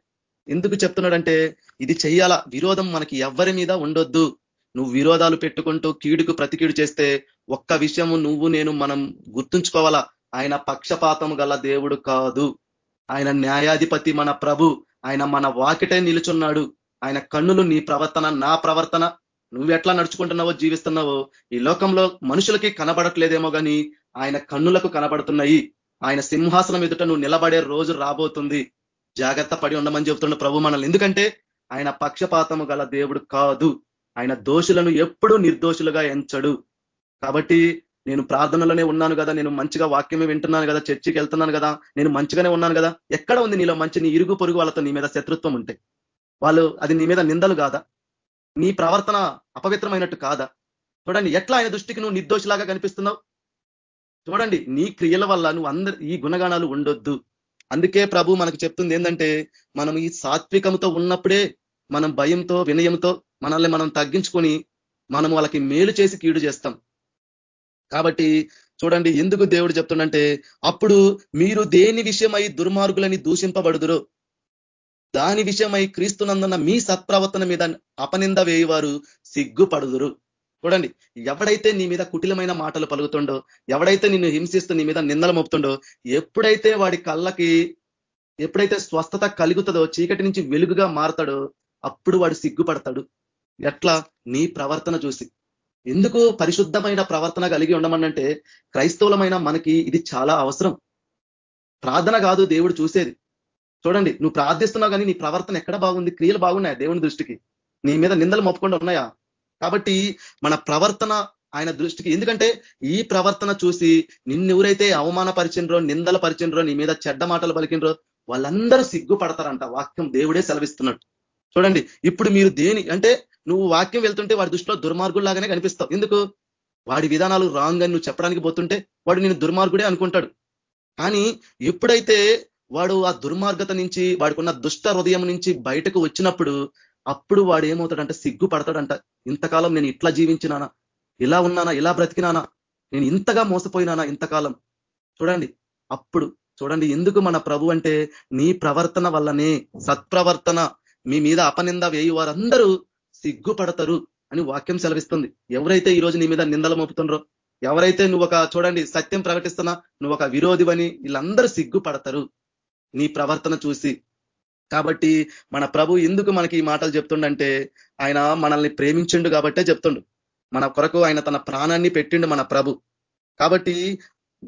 S2: ఎందుకు చెప్తున్నాడంటే ఇది చెయ్యాలా? విరోధం మనకి ఎవరి మీద ఉండొద్దు. నువ్వు విరోధాలు పెట్టుకుంటూ కీడుకు ప్రతికీడు చేస్తే ఒక్క విషయము నువ్వు నేను మనం గుర్తుంచుకోవాలా? ఆయన పక్షపాతం గల దేవుడు కాదు. ఆయన న్యాయాధిపతి మన ప్రభు. ఆయన మన వాకిటే నిలుచున్నాడు. ఆయన కన్నులు నీ ప్రవర్తన నా ప్రవర్తన. నువ్వు ఎట్లా నడుచుకుంటున్నావో జీవిస్తున్నావో ఈ లోకంలో మనుషులకి కనబడట్లేదేమో కానీ ఆయన కన్నులకు కనబడుతున్నాయి. ఆయన సింహాసనం ఎదుట నువ్వు నిలబడే రోజు రాబోతుంది. జాగ్రత్త పడి ఉండమని చెబుతున్న ప్రభు మనల్ని. ఎందుకంటే ఆయన పక్షపాతము గల దేవుడు కాదు. ఆయన దోషులను ఎప్పుడూ నిర్దోషులుగా ఎంచడు. కాబట్టి నేను ప్రార్థనలోనే ఉన్నాను కదా నేను మంచిగా వాక్యమే వింటున్నాను కదా చర్చికి వెళ్తున్నాను కదా నేను మంచిగానే ఉన్నాను కదా. ఎక్కడ ఉంది నీలో మంచి నీ ఇరుగు పొరుగు వాళ్ళతో నీ మీద శత్రుత్వం ఉంటే? వాళ్ళు అది నీ మీద నిందలు కాదా? నీ ప్రవర్తన అపవిత్రమైనట్టు కాదా? చూడండి ఎట్లా ఆయన దృష్టికి నువ్వు నిర్దోషిలాగా కనిపిస్తున్నావు? చూడండి నీ క్రియల వల్ల నువ్వు అందరి ఈ గుణగాణాలు ఉండొద్దు. అందుకే ప్రభు మనకు చెప్తుంది ఏంటంటే మనం ఈ సాత్వికంతో ఉన్నప్పుడే మనం భయంతో వినయంతో మనల్ని మనం తగ్గించుకొని మనం వాళ్ళకి మేలు చేసి కీడు చేస్తాం. కాబట్టి చూడండి ఎందుకు దేవుడు చెప్తుండంటే అప్పుడు మీరు దేని విషయమై దుర్మార్గులని దూషింపబడుదురు దాని విషయమై క్రీస్తునందున్న మీ సత్ప్రవర్తన మీద అపనింద వేయవారు సిగ్గుపడుదురు. చూడండి ఎవడైతే నీ మీద కుటిలమైన మాటలు పలుకుతుండో ఎవడైతే నిన్ను హింసిస్తూ నీ మీద నిందలు మోపుతుండో ఎప్పుడైతే వాడి కళ్ళకి ఎప్పుడైతే స్వస్థత కలుగుతుందో చీకటి నుంచి వెలుగుగా మారతాడో అప్పుడు వాడు సిగ్గుపడతాడు. ఎట్లా? నీ ప్రవర్తన చూసి. ఎందుకు పరిశుద్ధమైన ప్రవర్తన కలిగి ఉండమనంటే క్రైస్తవులమైన మనకి ఇది చాలా అవసరం. ప్రార్థన కాదు దేవుడు చూసేది. చూడండి నువ్వు ప్రార్థిస్తున్నావు కానీ నీ ప్రవర్తన ఎక్కడ బాగుంది? క్రియలు బాగున్నాయా దేవుని దృష్టికి? నీ మీద నిందలు మొప్పకుండా ఉన్నాయా? కాబట్టి మన ప్రవర్తన ఆయన దృష్టికి ఎందుకంటే ఈ ప్రవర్తన చూసి నిన్నెవరైతే అవమానపరిచినరో నిందల పరిచినరో నీ మీద చెడ్డ మాటలు పలికినరో వాళ్ళందరూ సిగ్గుపడతారంట. వాక్యం దేవుడే సెలవిస్తున్నాడు చూడండి ఇప్పుడు మీరు దేని అంటే నువ్వు వాక్యం వెళ్తుంటే వాడి దృష్టిలో దుర్మార్గుల్లాగానే కనిపిస్తావు. ఎందుకు? వాడి విధానాలు రాంగ్ అని నువ్వు చెప్పడానికి పోతుంటే వాడు నేను దుర్మార్గుడే అనుకుంటాడు. కానీ ఎప్పుడైతే వాడు ఆ దుర్మార్గత నుంచి వాడికున్న దుష్ట హృదయం నుంచి బయటకు వచ్చినప్పుడు అప్పుడు వాడు ఏమవుతాడంటే సిగ్గుపడతాడంట. ఇంతకాలం నేను ఇట్లా జీవించినానా? ఇలా ఉన్నానా? ఇలా బ్రతికినానా? నేను ఇంతగా మోసపోయినానా ఇంతకాలం? చూడండి. అప్పుడు చూడండి ఎందుకు మన ప్రభు అంటే నీ ప్రవర్తన వల్లనే సత్ప్రవర్తన మీ మీద అపనింద వేయి వారందరూ సిగ్గుపడతారు అని వాక్యం సెలవిస్తుంది. ఎవరైతే ఈరోజు నీ మీద నిందలు మోపుతుండ్రో ఎవరైతే నువ్వు ఒక చూడండి సత్యం ప్రకటిస్తున్నా నువ్వు ఒక విరోధివని వీళ్ళందరూ సిగ్గుపడతారు. నీ ప్రవర్తన చూసి కాబట్టి మన ప్రభు ఎందుకు మనకి ఈ మాటలు చెప్తుండంటే ఆయన మనల్ని ప్రేమించిండు కాబట్టే చెప్తుండు. మన కొరకు ఆయన తన ప్రాణాన్ని పెట్టిండు మన ప్రభు. కాబట్టి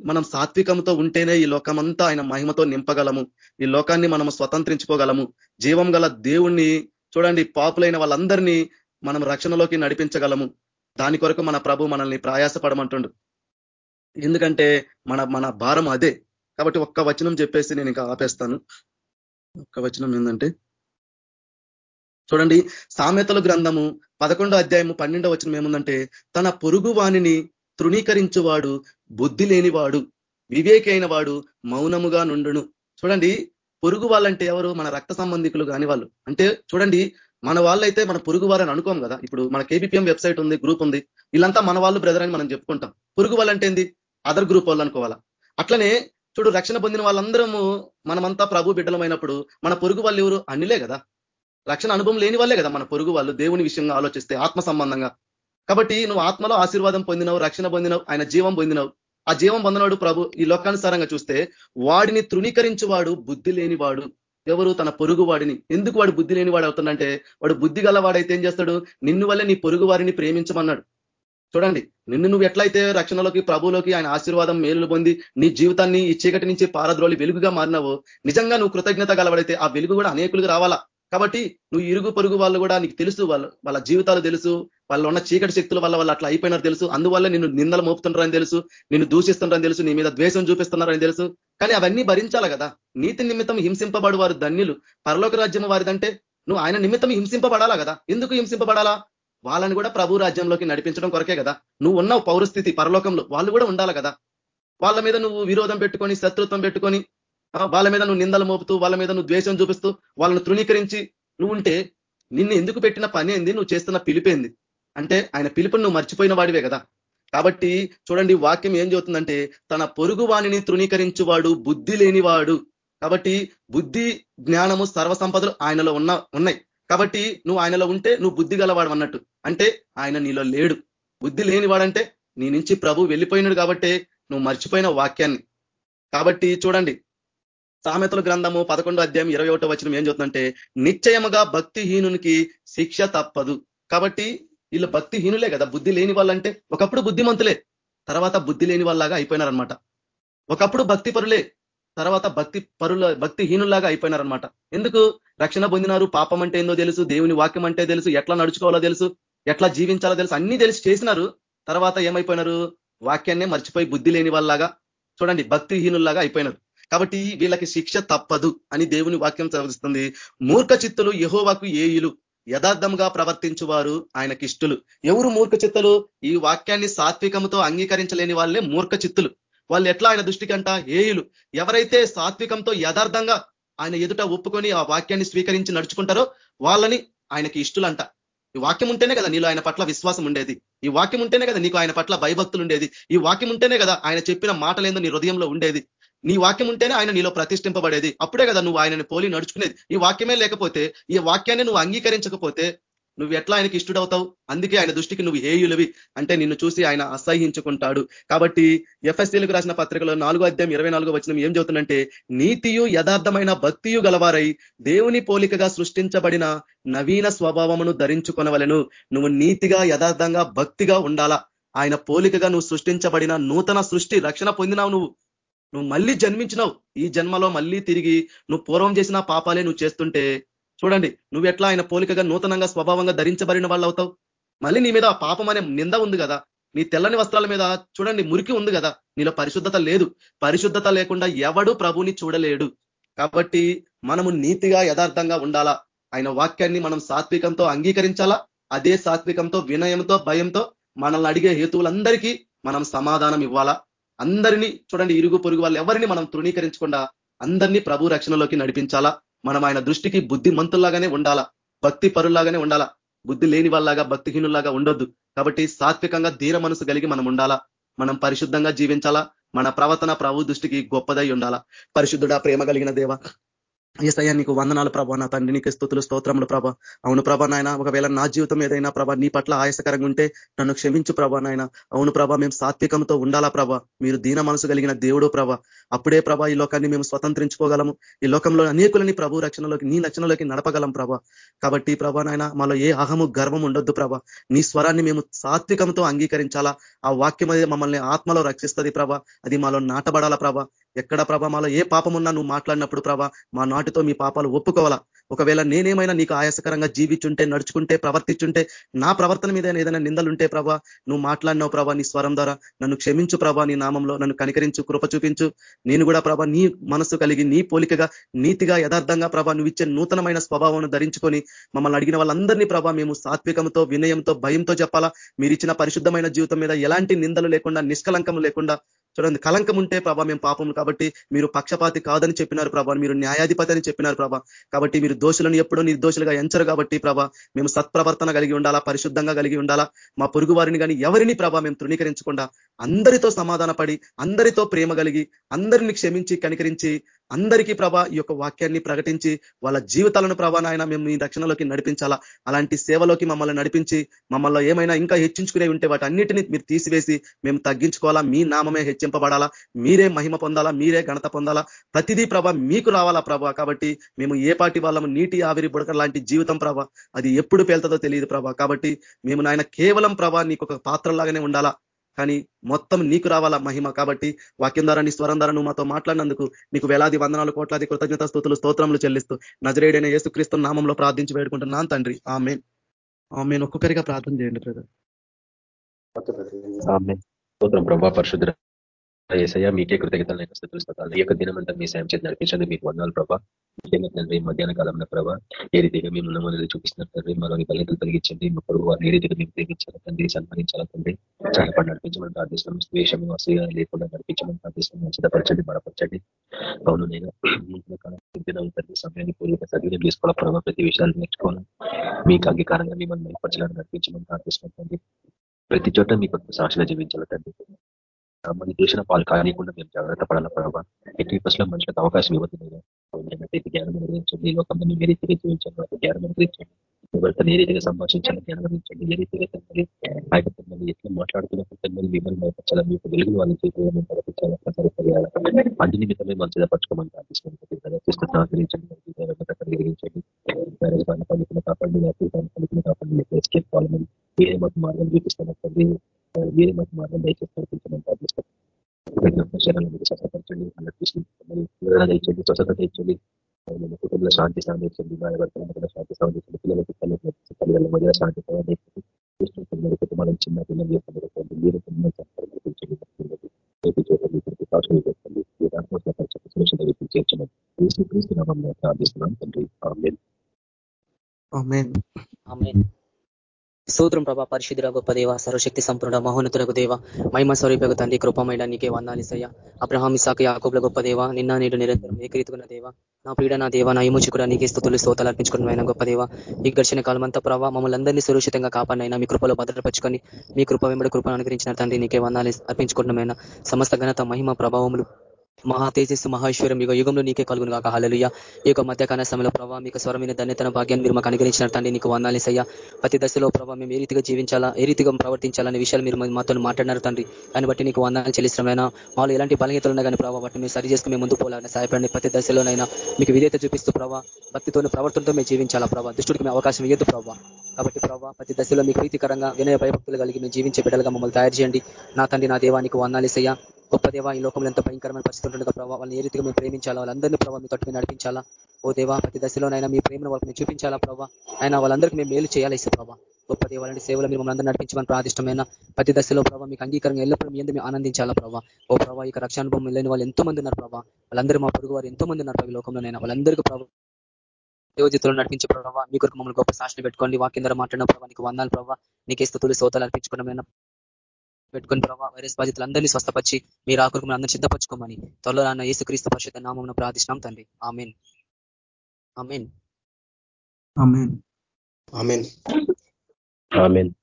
S2: మనం సాత్వికంతో ఉంటేనే ఈ లోకమంతా ఆయన మహిమతో నింపగలము. ఈ లోకాన్ని మనం స్వతంత్రించుకోగలము. జీవం గల దేవుణ్ణి చూడండి పాపులైన వాళ్ళందరినీ మనం రక్షణలోకి నడిపించగలము. దాని కొరకు మన ప్రభు మనల్ని ప్రయాసపడమంటుండు. ఎందుకంటే మన మన భారం అదే. కాబట్టి ఒక్క వచనం చెప్పేసి నేను ఇంకా ఆపేస్తాను. ఒక్క వచనం ఏంటంటే చూడండి సామెతల గ్రంథము పదకొండో అధ్యాయము పన్నెండో వచనం ఏముందంటే తన పొరుగు వాణిని తృణీకరించువాడు బుద్ధి లేనివాడు వివేకైన వాడు మౌనముగా నుండును. చూడండి పొరుగు వాళ్ళంటే ఎవరు? మన రక్త సంబంధికులు కాని వాళ్ళు. అంటే చూడండి మన వాళ్ళైతే మన పొరుగు వారని అనుకోం కదా. ఇప్పుడు మన కేబిపిఎం వెబ్సైట్ ఉంది గ్రూప్ ఉంది. వీళ్ళంతా మన వాళ్ళు బ్రదర్ అని మనం చెప్పుకుంటాం. పొరుగు వాళ్ళంటే ఏంది? అదర్ గ్రూప్ వాళ్ళు అనుకోవాలా? అట్లనే చూడు రక్షణ పొందిన వాళ్ళందరము మనమంతా ప్రభు బిడ్డలమైనప్పుడు మన పొరుగు వాళ్ళు ఎవరు? అన్నిలే కదా. రక్షణ అనుభవం లేని వాళ్ళే కదా మన పొరుగు వాళ్ళు దేవుని విషయంగా ఆలోచిస్తే ఆత్మ సంబంధంగా. కాబట్టి నువ్వు ఆత్మలో ఆశీర్వాదం పొందినవు రక్షణ పొందినవు ఆయన జీవం పొందినవు. ఆ జీవం పొందినవాడు ప్రభు ఈ లోకానుసారంగా చూస్తే వాడిని తృణీకరించేవాడు బుద్ధి లేనివాడు. ఎవరు? తన పొరుగు వాడిని. ఎందుకు వాడు బుద్ధి లేనివాడు అవుతుందంటే వాడు బుద్ధి గలవాడైతే ఏం చేస్తాడు? నిన్ను వల్లే నీ పొరుగు వారిని ప్రేమించమన్నాడు. చూడండి నిన్ను నువ్వు ఎట్లయితే రక్షణలోకి ప్రభులోకి ఆయన ఆశీర్వాదం మేలులు పొంది నీ జీవితాన్ని ఈ చీకటి నుంచి పారద్రోలి వెలుగుగా మారినావు నిజంగా నువ్వు కృతజ్ఞత గలవడైతే ఆ వెలుగు కూడా అనేకులకు రావాలా? కాబట్టి నువ్వు ఇరుగు పొరుగు వాళ్ళు కూడా నీకు తెలుసు వాళ్ళు వాళ్ళ జీవితాలు తెలుసు వాళ్ళు ఉన్న చీకటి శక్తుల వల్ల వాళ్ళు అట్లా అయిపోయినారు తెలుసు అందువల్ల నిన్ను నిందలు మోపుతుంటారని తెలుసు నిన్ను దూషిస్తుంటారని తెలుసు నీ మీద ద్వేషం చూపిస్తున్నారని తెలుసు. కానీ అవన్నీ భరించాలి కదా. నీతి నిమిత్తం హింసింపబడు వారు ధన్యులు. పరలోక రాజ్యం వారిదంటే నువ్వు ఆయన నిమిత్తం హింసింపబడాలా కదా? ఎందుకు హింసింపబడాలా? వాళ్ళని కూడా ప్రభు రాజ్యంలోకి నడిపించడం కొరకే కదా. నువ్వు ఉన్నావు పౌరస్థితి పరలోకంలో. వాళ్ళు కూడా ఉండాలి కదా. వాళ్ళ మీద నువ్వు విరోధం పెట్టుకొని శత్రుత్వం పెట్టుకొని వాళ్ళ మీద నువ్వు నిందలు మోపుతూ వాళ్ళ మీద నువ్వు ద్వేషం చూపిస్తూ వాళ్ళని తృణీకరించి నువ్వు ఉంటే నిన్ను ఎందుకు పెట్టిన పని ఏంది? నువ్వు చేస్తున్న పిలిపేంది అంటే ఆయన పిలుపుని నువ్వు మర్చిపోయిన వాడివే కదా. కాబట్టి చూడండి వాక్యం ఏం చెబుతుందంటే తన పొరుగు వాణిని తృణీకరించువాడు బుద్ధి లేనివాడు. కాబట్టి బుద్ధి జ్ఞానము సర్వసంపదలు ఆయనలో ఉన్న ఉన్నాయి. కాబట్టి నువ్వు ఆయనలో ఉంటే నువ్వు బుద్ధి గలవాడు అన్నట్టు. అంటే ఆయన నీలో లేడు. బుద్ధి లేనివాడంటే నీ నుంచి ప్రభు వెళ్ళిపోయినాడు కాబట్టి నువ్వు మర్చిపోయిన వాక్యాన్ని. కాబట్టి చూడండి. సామెతల గ్రంథము పదకొండో అధ్యాయం ఇరవై ఒకటో వచ్చిన ఏం చెప్తుందంటే నిశ్చయముగా భక్తిహీనునికి శిక్ష తప్పదు. కాబట్టి వీళ్ళు భక్తిహీనులే కదా. బుద్ధి లేని వాళ్ళంటే ఒకప్పుడు బుద్ధిమంతులే. తర్వాత బుద్ధి లేని వాళ్ళలాగా అయిపోయినారనమాట ఒకప్పుడు భక్తి పరులే తర్వాత భక్తి పరుల భక్తిహీనులాగా అయిపోయినారనమాట ఎందుకు? రక్షణ పొందినారు పాపం అంటే ఏందో తెలుసు దేవుని వాక్యం అంటే తెలుసు ఎట్లా నడుచుకోవాలో తెలుసు ఎట్లా జీవించాలో తెలుసు అన్ని తెలిసి చేసినారు. తర్వాత ఏమైపోయినారు? వాక్యాన్నే మర్చిపోయి బుద్ధి లేని వాళ్ళలాగా చూడండి భక్తిహీనుల్లాగా అయిపోయినారు. కాబట్టి వీళ్ళకి శిక్ష తప్పదు అని దేవుని వాక్యం చదివిస్తుంది. మూర్ఖ చిత్తులు యహోవాకు ఏయులు. యథార్థంగా ప్రవర్తించువారు ఆయనకి ఇష్టలు ఎవరు మూర్ఖ చిత్తలు? ఈ వాక్యాన్ని సాత్వికంతో అంగీకరించలేని వాళ్ళే మూర్ఖ చిత్తులు. వాళ్ళు ఎట్లా ఆయన దృష్టికంట? ఏయులు. ఎవరైతే సాత్వికంతో యథార్థంగా ఆయన ఎదుట ఒప్పుకొని ఆ వాక్యాన్ని స్వీకరించి నడుచుకుంటారో వాళ్ళని ఆయనకి ఇష్టలంట. ఈ వాక్యం ఉంటేనే కదా నీలో ఆయన పట్ల విశ్వాసం ఉండేది. ఈ వాక్యం ఉంటేనే కదా నీకు ఆయన పట్ల భయభక్తులు ఉండేది. ఈ వాక్యం ఉంటేనే కదా ఆయన చెప్పిన మాటలేందో నీ హృదయంలో ఉండేది. నీ వాక్యం ఉంటేనే ఆయన నీలో ప్రతిష్ఠింపబడేది. అప్పుడే కదా నువ్వు ఆయనని పోలి నడుచుకునేది. ఈ వాక్యమే లేకపోతే ఈ వాక్యాన్ని నువ్వు అంగీకరించకపోతే నువ్వు ఎట్లా ఆయనకి ఇష్టడవుతావు? అందుకే ఆయన దృష్టికి నువ్వు హేయులవి. అంటే నిన్ను చూసి ఆయన అసహించుకుంటాడు కాబట్టి ఎఫ్ఎస్సీలకు రాసిన పత్రికలో నాలుగో అధ్యాయం ఇరవై నాలుగో వచ్చిన ఏం చెబుతుందంటే నీతియు యథార్థమైన భక్తియు గలవారై దేవుని పోలికగా సృష్టించబడిన నవీన స్వభావమును ధరించుకొనవలను. నువ్వు నీతిగా యథార్థంగా భక్తిగా ఉండాలా? ఆయన పోలికగా నువ్వు సృష్టించబడిన నూతన సృష్టి రక్షణ పొందినావు నువ్వు. నువ్వు మళ్ళీ జన్మించినావు. ఈ జన్మలో మళ్ళీ తిరిగి నువ్వు పూర్వం చేసిన పాపాలే నువ్వు చేస్తుంటే చూడండి నువ్వు ఎట్లా ఆయన పోలికగా నూతనంగా స్వభావంగా ధరించబడిన వాళ్ళు అవుతావు మళ్ళీ నీ మీద పాపం అనే నింద ఉంది కదా? నీ తెల్లని వస్త్రాల మీద చూడండి మురికి ఉంది కదా? నీలో పరిశుద్ధత లేదు. పరిశుద్ధత లేకుండా ఎవడు ప్రభుని చూడలేడు. కాబట్టి మనము నీతిగా యథార్థంగా ఉండాలా? ఆయన వాక్యాన్ని మనం సాత్వికంతో అంగీకరించాలా? అదే సాత్వికంతో వినయంతో భయంతో మనల్ని అడిగే హేతువులందరికీ మనం సమాధానం ఇవ్వాలా? అందరినీ చూడండి ఇరుగు పొరుగు వాళ్ళు ఎవరిని మనం తృణీకరించకుండా అందరినీ ప్రభు రక్షణలోకి నడిపించాలా? మనం ఆయన దృష్టికి బుద్ధిమంతుల్లాగానే ఉండాలా? భక్తి పరుల్లాగానే ఉండాలా? బుద్ధి లేని వాళ్ళలాగా భక్తిహీనులాగా ఉండొద్దు. కాబట్టి సాత్వికంగా ధీర మనసు కలిగి మనం ఉండాలా? మనం పరిశుద్ధంగా జీవించాలా? మన ప్రవర్తన ప్రభు దృష్టికి గొప్పదై ఉండాలా? పరిశుద్ధుడా ప్రేమ కలిగిన దేవ ఏసయ్యా నీకు వందనాలు ప్రభా నా తండ్రి నీకు స్థుతులు స్తోత్రములు ప్రభ. అవును ప్రభా నాయన ఒకవేళ నా జీవితం ఏదైనా ప్రభా నీ పట్ల ఆయాసకరంగా ఉంటే నన్ను క్షమించు ప్రభా నాయన. అవును ప్రభా మేము సాత్వికంతో ఉండాలా ప్రభా? మీరు దీన మనసు కలిగిన దేవుడు ప్రభ. అప్పుడే ప్రభా ఈ లోకాన్ని మేము స్వతంత్రించుకోగలము. ఈ లోకంలో అనేకులని ప్రభు రక్షణలోకి నీ రక్షణలోకి నడపగలం ప్రభ. కాబట్టి ప్రభా నాయన మాలో ఏ అహము గర్వం ఉండొద్దు ప్రభా. నీ స్వరాన్ని మేము సాత్వికంతో అంగీకరించాలా? ఆ వాక్యం మమ్మల్ని ఆత్మలో రక్షిస్తుంది ప్రభ. అది మాలో నాటబడాలా ప్రభ? ఎక్కడ ప్రభ? మాలో ఏ పాపం ఉన్నా నువ్వు మాట్లాడినప్పుడు ప్రభా మా నాటితో మీ పాపాలు ఒప్పుకోవాలా? ఒకవేళ నేనేమైనా నీకు ఆయాసకరంగా జీవించుంటే నడుచుకుంటే ప్రవర్తించుంటే నా ప్రవర్తన మీద ఏదైనా నిందలుంటే ప్రభా నువ్వు మాట్లాడినావు ప్రభా నీ స్వరం ద్వారా నన్ను క్షమించు ప్రభా నీ నామంలో నన్ను కనికరించు కృప చూపించు. నేను కూడా ప్రభా నీ మనసు కలిగి నీ పోలికగా నీతిగా యథార్థంగా ప్రభా నువ్వు ఇచ్చే నూతనమైన స్వభావం ధరించుకొని మమ్మల్ని అడిగిన వాళ్ళందరినీ ప్రభా మేము సాత్వికంతో వినయంతో భయంతో చెప్పాలా? మీరు ఇచ్చిన పరిశుద్ధమైన జీవితం మీద ఎలాంటి నిందలు లేకుండా నిష్కలంకం లేకుండా చూడండి కలంకం ఉంటే ప్రభా మేము పాపం కాబట్టి మీరు పక్షపాతి కాదని చెప్పినారు ప్రభా మీరు న్యాయాధిపతి అని చెప్పినారు ప్రభా. కాబట్టి మీరు దోషులను ఎప్పుడూ నిర్దోషులుగా ఎంచరు కాబట్టి ప్రభా మేము సత్ప్రవర్తన కలిగి ఉండాలా పరిశుద్ధంగా కలిగి ఉండాలా మా పొరుగు వారిని కానీ ఎవరిని ప్రభా మేము తృణీకరించకుండా అందరితో సమాధాన పడి అందరితో ప్రేమ కలిగి అందరిని క్షమించి కనికరించి అందరికీ ప్రభా ఈ యొక్క వాక్యాన్ని ప్రకటించి వాళ్ళ జీవితాలను ప్రభా నాయన మేము ఈ రక్షణలోకి నడిపించాలా? అలాంటి సేవలోకి మమ్మల్ని నడిపించి మమ్మల్ని ఏమైనా ఇంకా హెచ్చించుకునే ఉంటే వాటి అన్నిటినీ మీరు తీసివేసి మేము తగ్గించుకోవాలా? మీ నామమే హెచ్చింపబడాలా? మీరే మహిమ పొందాలా? మీరే ఘనత పొందాలా? ప్రతిదీ ప్రభ మీకు రావాలా ప్రభ? కాబట్టి మేము ఏ పాటి వాళ్ళము నీటి ఆవిరి బుడక లాంటి జీవితం ప్రభ అది ఎప్పుడు పేల్తుందో తెలియదు ప్రభ. కాబట్టి మేము నాయన కేవలం ప్రభ నీకు ఒక పాత్రలాగానే ఉండాలా? కానీ మొత్తం నీకు రావాలా మహిమ? కాబట్టి వాక్యం ద్వారా నీ స్వరం ద్వారా నువ్వు మాతో మాట్లాడినందుకు నీకు వేలాది వందనాలు కోట్లాది కృతజ్ఞత స్థుతులు స్తోత్రములు చెల్లిస్తూ నజరేడైన యేసుక్రీస్తు నామంలో ప్రార్థించి వేడుకుంటున్నాను తండ్రి. ఆమె మేన్ ఒక్కొక్కరిగా ప్రార్థన చేయండి బ్రదర్.
S4: స్తోత్రం ప్రభా పరిశుద్ధ ఏసయ్య మీకే కృతజ్ఞతలు. స్థితులు స్తోత్రాలు ఈ యొక్క దినమంతా మీ సాయం చేతి నడిపించండి. మీకు వందాలు ప్రభా. ముఖ్యంగా తండ్రి మధ్యాహ్న కాలంలో ప్రభా ఏ రీతిగా మేము నమ్మని చూపిస్తున్నారు తండ్రి. మనలోని బలితలు కలిగించండి మా పొరుగు వారిని ఏ రీతిగా మేము ప్రేమించాలి తండ్రి సన్మానించాలి తండ్రి చాలా నడిపించమని ప్రార్థిస్తున్నాం. ద్వేషము అసూయ లేకుండా నడిపించమని ప్రార్థిస్తున్నాం. సిద్ధపరచండి బలపరచండి. అవును నేను తండ్రి సమయాన్ని పూర్వక సద్వినియోగం చేసుకోవాలి ప్రభావ ప్రతి విషయాలు నేర్చుకోవాలి? మీకు అంగీకారంగా మిమ్మల్ని మెరుగుపరచాలని నడిపించమని ప్రార్థిస్తున్నాం తండ్రి. ప్రతి చోట మీ మీకు సాక్షిగా జీవించాలి తండ్రి? మన దేశం పాలు కానియకుండా మేము జాగ్రత్త పడాల ప్రభావ ఎట్టి లో మనుషులకు అవకాశం ఇవ్వదు జ్ఞానం అనుగ్రహించండి ఈ లోకంలో ఏ రీతిగా జీవించాలి జ్ఞానం అనుగ్రహించండి ఎవరితో ఏ రీతిగా సంభాషించాలి జ్ఞానం అనుగ్రహించండి ఏ రీతిగా తండ్రి ఆ యొక్క తమ్మని ఎట్లా మాట్లాడుతున్నప్పుడు తమ్మని మిమ్మల్ని భయపరచాలి మీకు వెలుగు వాళ్ళ చేతులను ప్రకటించాలి ప్రసారపడాలి అన్ని నిమిత్తమే మంచిగా పరచుకోమని ప్రార్థిస్తున్నాం కలిగించండి పనుకున్న కాపాడి పనుకున్న కాపాడి ఎస్కేప్ కావాలని మీరే మాకు మార్గం చూపిస్తాను మీరు మాకు మార్గం దయచేసి నడిపించమని ప్రార్థిస్తాం శరీరాలను స్వస్థపరచండి అన్నట్టు తెచ్చండి స్వస్థత తెచ్చండి కుటుంబంలో శాంతి సాధించండి భార్యభర్తలను కూడా శాంతి సాధించండి పిల్లలకి తల్లిదండ్రుల మధ్య శాంతి సాధించండి కుటుంబాలను చిన్న పిల్లలు చేస్తుంది మీరు ప్రార్థిస్తున్నాం తండ్రి
S5: సూత్రం ప్రభా పరిశుద్ధుల గొప్ప దేవ సర్వశక్తి సంపూర్ణ మహోన్నతులకు దేవ మహిమ స్వరూపకు తండ్రి కృపమైన నీకే వందాలిసయ్య అబ్రహామి శాఖ యాకోబుల గొప్ప దేవ నిన్న నేడు నిరంతరం ఏకరీతున్న దేవ. నా పీడ నా దేవ నా కూడా నీకే స్థుతులు స్తోతాలు అర్పించుకున్న గొప్ప దేవ. ఈ ఘర్షణ కాలం అంతా ప్రభావ మమ్మల్ని అందరినీ సురక్షితంగా కాపాడినైనా మీ కృపలో భద్రపరుచుకొని మీ కృప వెంబడి కృపను అనుగ్రహించిన తండ్రి నీకే వందాలి అర్పించుకుంటున్నామైనా సమస్త ఘనత మహిమ ప్రభావములు మహా తేజస్సు మహేశ్వరం యుగ యుగంలో నీకే కలుగును కాక హలలుయ ఈ యొక్క మధ్యకాల సమయంలో ప్రభావ మీకు స్వరమైన ధన్యతన భాగ్యాన్ని మీరు మాకు అనుగ్రహించిన తండ్రి నీకు వందాలేసయ్యా ప్రతి దశలో ప్రభావ మేము ఏ రీతిగా జీవించాలా ఏ రీతిగా ప్రవర్తించాలనే విషయాలు మీరు మాతో మాట్లాడినారు తండ్రి. దాన్ని బట్టి నీకు వందాలు చెల్లిష్టమైన వాళ్ళు ఎలాంటి బలహీతలు ఉన్నా కానీ ప్రభావ వాటిని మీరు సరి చేసుకుని ముందు పోవాలని సహాయపడండి. ప్రతి దశలోనైనా మీకు విధేత చూపిస్తూ ప్రభావ భక్తితోని ప్రవర్తనతో మేము జీవించాలా ప్రభావ దుష్టుడికి మేము అవకాశం ఇవ్వద్దు ప్రభావ కాబట్టి ప్రభావ ప్రతి దశలో మీకు ప్రీతికరంగా వినయ భయభక్తులు కలిగి మేము జీవించే బిడ్డలుగా మమ్మల్ని తయారు చేయండి. నా తండ్రి నా దేవానికి వందాలేసయ్యా గొప్ప దేవ ఈ లోకంలో ఎంత భయంకరమైన పరిస్థితి ఉంటుండగా ప్రభావ వాళ్ళని ఏ రీతిగా మేము ప్రేమించాలా? వాళ్ళందరినీ ప్రభావ మీ తట్టుకుని నడిపించాలా? ఓ దేవా ప్రతి దశలోనైనా మీ ప్రేమను వాళ్ళకి చూపించాలా ప్రభావ ఆయన వాళ్ళందరికీ మేము మేలు చేయాలి ఇస్తే ప్రభావ గొప్ప దేవాలంటే సేవలు మీరు మమ్మల్ని నడిపించమని ప్రాదిష్టమైన ప్రతి దశలో ప్రభావ మీకు అంగీకారం ఎల్లప్పుడూ మీ ఎందుకు ఆనందించాలా ప్రభావ ఓ ప్రభావ ఇక రక్షణ భూమి లేని వాళ్ళు ఎంతో మంది ఉన్నారు ప్రభావ వాళ్ళందరూ మా పొరుగు వారు ఎంతో మంది ఉన్నారు లోకంలోనైనా. వాళ్ళందరికీ ప్రభావ దేవజితులు నడిపించే ప్రభావ మీ కొరకు మమ్మల్ని గొప్ప సాక్షిని పెట్టుకోండి. వాకిందరూ మాట్లాడిన ప్రభావ నీకు వందాలు ప్రభావ నీకే తులి సోతాలు అర్పించుకున్నమైన పెట్టుకుని ప్రభావ వైరస్ బాధితులందరినీ స్వస్థపరిచి మీరు ఆకులకు అందరినీ సిద్ధపరచుకోమని త్వరలో నాన్న యేసుక్రీస్తు పరిషత్ నామం ప్రార్థిస్తున్నాం తండ్రి. ఆమెన్. ఆమెన్.
S2: ఆమెన్.
S4: ఆమెన్.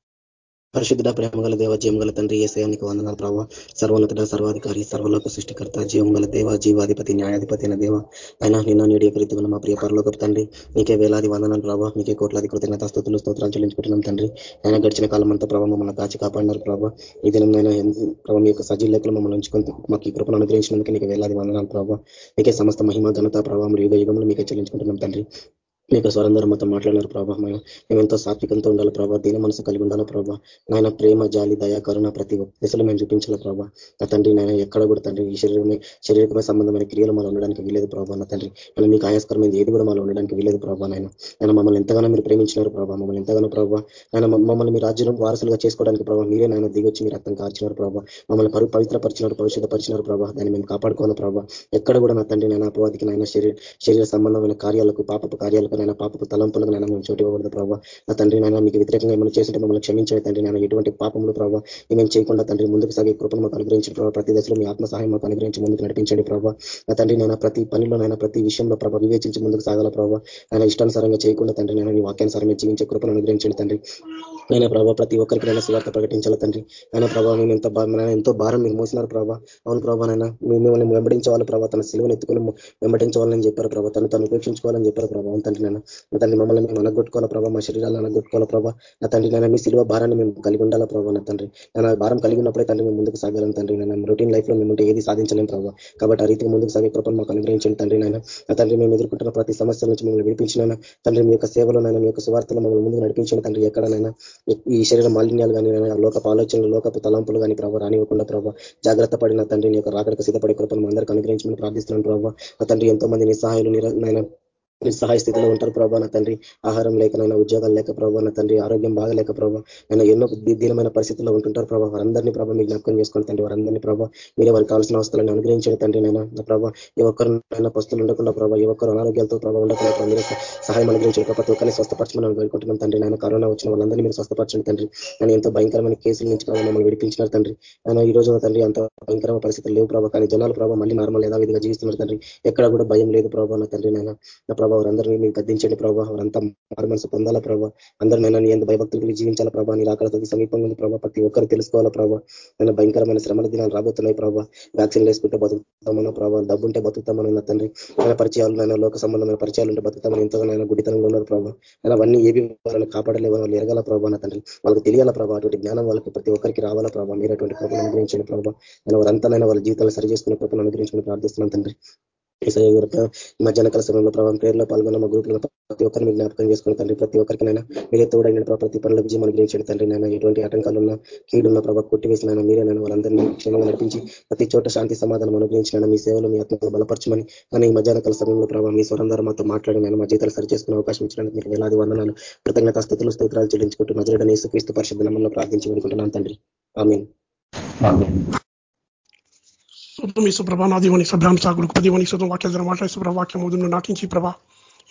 S6: పరిశుద్ధ ప్రేమగల దేవ జీవంగల తండ్రి ఏసయానికి వందనాలు ప్రభావ సర్వోన్నత సర్వాధికారి సర్వలోక సృష్టికర్త జీవంగల దేవ జీవాధిపతి న్యాయాధిపతి అయిన దేవ. అయినా నిన్న నేడు మా ప్రియ పరలోక తండ్రి నీకే వేలాది వందనాలు ప్రభావ నీకే కోట్లాది కృతజ్ఞత స్థుతులు స్తోత్రాలు చెల్లించుకుంటున్నాం తండ్రి. ఆయన గడిచిన కాలం అంతా ప్రభావ మమ్మల్ని కాచి కాపాడినారు ప్రభావ ఈ దినం ప్రభావ మీ యొక్క సజీల లెక్కలు మమ్మల్ని ఉంచుకొని మాకు ఈ కృపను అనుగ్రహించినందుకు నీకు వేలాది వందనాలు ప్రభావ నీకే సమస్త మహిమ ఘనత ప్రభావం యుగ యుగంలో మీకే చెల్లించుకుంటున్నాం తండ్రి. మీకు స్వరంధర మొత్తం మాట్లాడినారు ప్రభావ మేము మేమెంతో సాత్వికంతో ఉండాలి ప్రభావ దీని మనసు కలిగి ఉండాలి ప్రభావ నాయన ప్రేమ జాలి దయా కరుణ ప్రతి దిశలో మేము చూపించాలి ప్రభావ నా తండ్రి నాయన ఎక్కడ కూడా తండ్రి ఈ శరీరమే శారీరకమైన సంబంధమైన క్రియలు మనం ఉండడానికి వీలేదు ప్రభావ నా తండ్రి మనం మీకు ఆయాస్కరమైన ఏది కూడా మనం ఉండడానికి వీలేదు ప్రభావ నాయన. నేను మమ్మల్ని ఎంతగానో మీరు ప్రేమించినారు ప్రభావ మమ్మల్ని ఎంతగానో ప్రభావ ఆయన మమ్మల్ని మీ రాజ్యం వారసులుగా చేసుకోవడానికి ప్రభావ మీరే నాయన దిగొచ్చి మీరు రక్తం కార్చినారు ప్రభావ మమ్మల్ని పరు పవిత్రపరిచినారు పరిశుద్ధపరిచినారు ప్రభావ దాన్ని మేము కాపాడుకోవాలి ప్రభావ ఎక్కడ కూడా నా తండ్రి నాయన అపవాదికి నాయన శరీర శరీర సంబంధమైన కార్యాలకు పాపపు కార్యాలకు నైనా పాపపు తలంపులకు నైనా మేము చోటు ఇవ్వకూడదు ప్రభావ నా తండ్రి నైనా మీకు వ్యతిరేకంగా ఏమైనా చేస్తుంటే మమ్మల్ని క్షమించే తండ్రి నేను ఎటువంటి పాపములు ప్రభావ మేము చేయకుండా తండ్రి ముందుకు సాగే కృపను మాకు అనుగ్రహించిన ప్రభావ ప్రతి దశలో మీ ఆత్మ సహాయం మాకు అనుగ్రహించి ముందుకు నడిపించండి ప్రభావ నా తండ్రి నాయన ప్రతి పనిలో నైనా ప్రతి విషయంలో ప్రభావ వివేచించి ముందుకు సాగాల ప్రభావ ఆయన ఇష్టానుసారంగా చేయకుండా తండ్రి నేను మీ వాక్యానుసారంగా జీవించే కృపను అనుగ్రహించండి తండ్రి. ఆయన ప్రభావ ప్రతి ఒక్కరికి నైనా సువార్త ప్రకటించాలి తండ్రి. ఆయన ప్రభావ మేము ఎంత ఎంతో భారం మీకు మోసినారు ప్రభావ అవును ప్రభావ నైనా మిమ్మల్ని మిమ్మల్ని వాళ్ళు ప్రభావ తన సిలువను ఎత్తుకుని వెంబడించవాలని చెప్పారు ప్రభావ తను తను ఉపేక్షించుకోవాలని చెప్పారు ప్రభావం తండ్రి నా తండ్రి మమ్మల్ని మేము అనగొట్టుకోవాలా ప్రభావ మా శరీరాలు అనగొట్టుకోవాలా ప్రభావ నా తండ్రి నేను మీ సిలువ భారాన్ని మేము కలిగి ఉండాలా ప్రభావ నా తండ్రి నా భారం కలిగి ఉన్నప్పుడే తండ్రి మేము ముందుకు సాగాలని తండ్రి నేను రొటీన్ లైఫ్లో మేము ఏది సాధించలేం ప్రభావ కాబట్టి ఆ రీతికి ముందుకు సాగే కృపను మాకు అనుగ్రహించండి తండ్రి నాయన. నా తండ్రి మేము ఎదుర్కొంటున్న ప్రతి సమస్య నుంచి మిమ్మల్ని విడిపించిన తండ్రి మీ యొక్క సేవలోనైనా మీ యొక్క సువార్తలు మమ్మల్ని ముందుకు నడిపించిన తండ్రి ఎక్కడనైనా ఈ శరీర మాలిన్యాలు కానీ లోకపు ఆలోచనలు లోకపు తలంపులు కానీ ప్రభావ రానివ్వకుండా ప్రభావ జాగ్రత్త పడిన తండ్రి నీ యొక్క రాకడికి సిద్ధపడే కృపను అందరికీ అనుగ్రహించమని ప్రార్థిస్తున్నాను ప్రభావ నా తండ్రి ఎంతో మంది నిస్సహాయులు నేను సహాయ స్థితిలో ఉంటారు ప్రభాన తండ్రి. ఆహారం లేక నైనా ఉద్యోగాలు లేక ప్రభాన తండ్రి. ఆరోగ్యం బాగలేక ప్రభావ ఆయన ఎన్నో దీనమైన పరిస్థితుల్లో ఉంటుంటారు ప్రభావ వారందరినీ ప్రభావ మీ జ్ఞాపకం చేసుకోండి తండ్రి. వారందరినీ ప్రభావ మీరే వారికి కావాల్సిన అవస్థలను అనుగ్రహించండి తండ్రి నేను నా ప్రభావ ఏ ఒక్కరినైనా పస్తులు ఉండకుండా ప్రభావ ఏ ఒక్కరు అనారోగ్యాలతో ప్రభావ ఉండకుండా మీరు సహాయం అనుగ్రహించండి. ప్రతి ఒక్కరిని స్వస్థపరచమని కోరుకుంటున్నాం తండ్రి నేను కరోనా వచ్చిన వాళ్ళందరినీ మీరు స్వస్థపరచండి తండ్రి. నేను ఎంతో భయంకరమైన కేసుల నుంచి ప్రభావ మమ్మల్ని విడిపించినారు తండ్రి. నేను ఈ రోజు తండ్రి అంత భయంకరమైన పరిస్థితులు లేవు ప్రభావ కానీ జనాలు ప్రభావ మళ్ళీ నార్మల్ యథావిధిగా జీవిస్తున్నారు తండ్రి. ఎక్కడ కూడా భయం లేదు ప్రభావ నా తండ్రి నేను నా ప్రభావ వారందరినీ మీరు గద్దించండి ప్రభావ వారంతా మారు మనసు పొందాలా ప్రభావ అందరూ నైనా ఎంత భయభక్తులు జీవించాలా ప్రభావ నీ రాకలతో సమీపంగా ఉంది ప్రభావ ప్రతి ఒక్కరు తెలుసుకోవాలా ప్రభావ నేను భయంకరమైన శ్రమల దినాలు రాబోతున్నాయి ప్రభావ వ్యాక్సిన్ వేసుకుంటే బతుకుతామన్న ప్రభావ డబ్బు ఉంటే బతుకుతామని నా తండ్రి. ఆయన పరిచయాలు నాయన లోక సంబంధమైన పరిచయాలు ఉంటే బతుకుతామని ఎంతో నాయన గుడితనంలో ఉన్నారు ప్రభావ అలా అవన్నీ ఏవి వాళ్ళని కాపాడలేవు వాళ్ళు ఎరగాల ప్రభావ నా తండ్రి. వాళ్ళకి తెలియాల ప్రభావ అటువంటి జ్ఞానం వాళ్ళకి ప్రతి ఒక్కరికి రావాలా ప్రభావ మీరు అటువంటి కృపను అనుగ్రహించండి ప్రభావ నేను వారంతా వాళ్ళ జీవితాలు సరి చేసుకునే కృపను అనుగ్రహించుకుని ప్రార్థిస్తున్నాను తండ్రి. మధ్యాహ్న కాల సమయంలో ప్రభావం పేరులో పాల్గొన్న మా గ్రూప్ ప్రతి ఒక్కరిని మీరు జ్ఞాపకం చేసుకుని తండ్రి ప్రతి ఒక్కరికైనా మీరే తోడైన ప్రతి పనుల విజయం అనుగ్రహించండి తండ్రి నాయన. ఎటువంటి ఆటంకాలు ఉన్న కీడున్న ప్రభావ కొట్టివేసిన మీరేనైనా వాళ్ళందరినీ క్షేమంగా నడిపించి ప్రతి చోట శాంతి సమాధానం అనుగ్రహించిన మీ సేవలు మీ ఆత్మను బలపరచమని కానీ ఈ మధ్యాహ్న కాల సమయంలో ప్రభావ మీ స్వరం ద్వారా మాతో మాట్లాడి మా జీతాలు సరిచేసుకునే అవకాశం ఇచ్చినందుకు మీకు వేలాది వందనాలు. కృతజ్ఞత స్థితులు స్తోత్రాలు చెల్లించుకుంటూ నజరడని క్రీస్తు పరిశుద్ధ నమ్మల్లో ప్రార్థించి అనుకుంటున్నాను తండ్రి. ఆమె
S3: శుద్ధం ఈ సుప్రభ నా దీవని సభ్రాం సాగుడు పదివని శుద్ధం వాక్య ధర మాట సుప్రభ వాక్యం ముదును నాటించి ప్రభా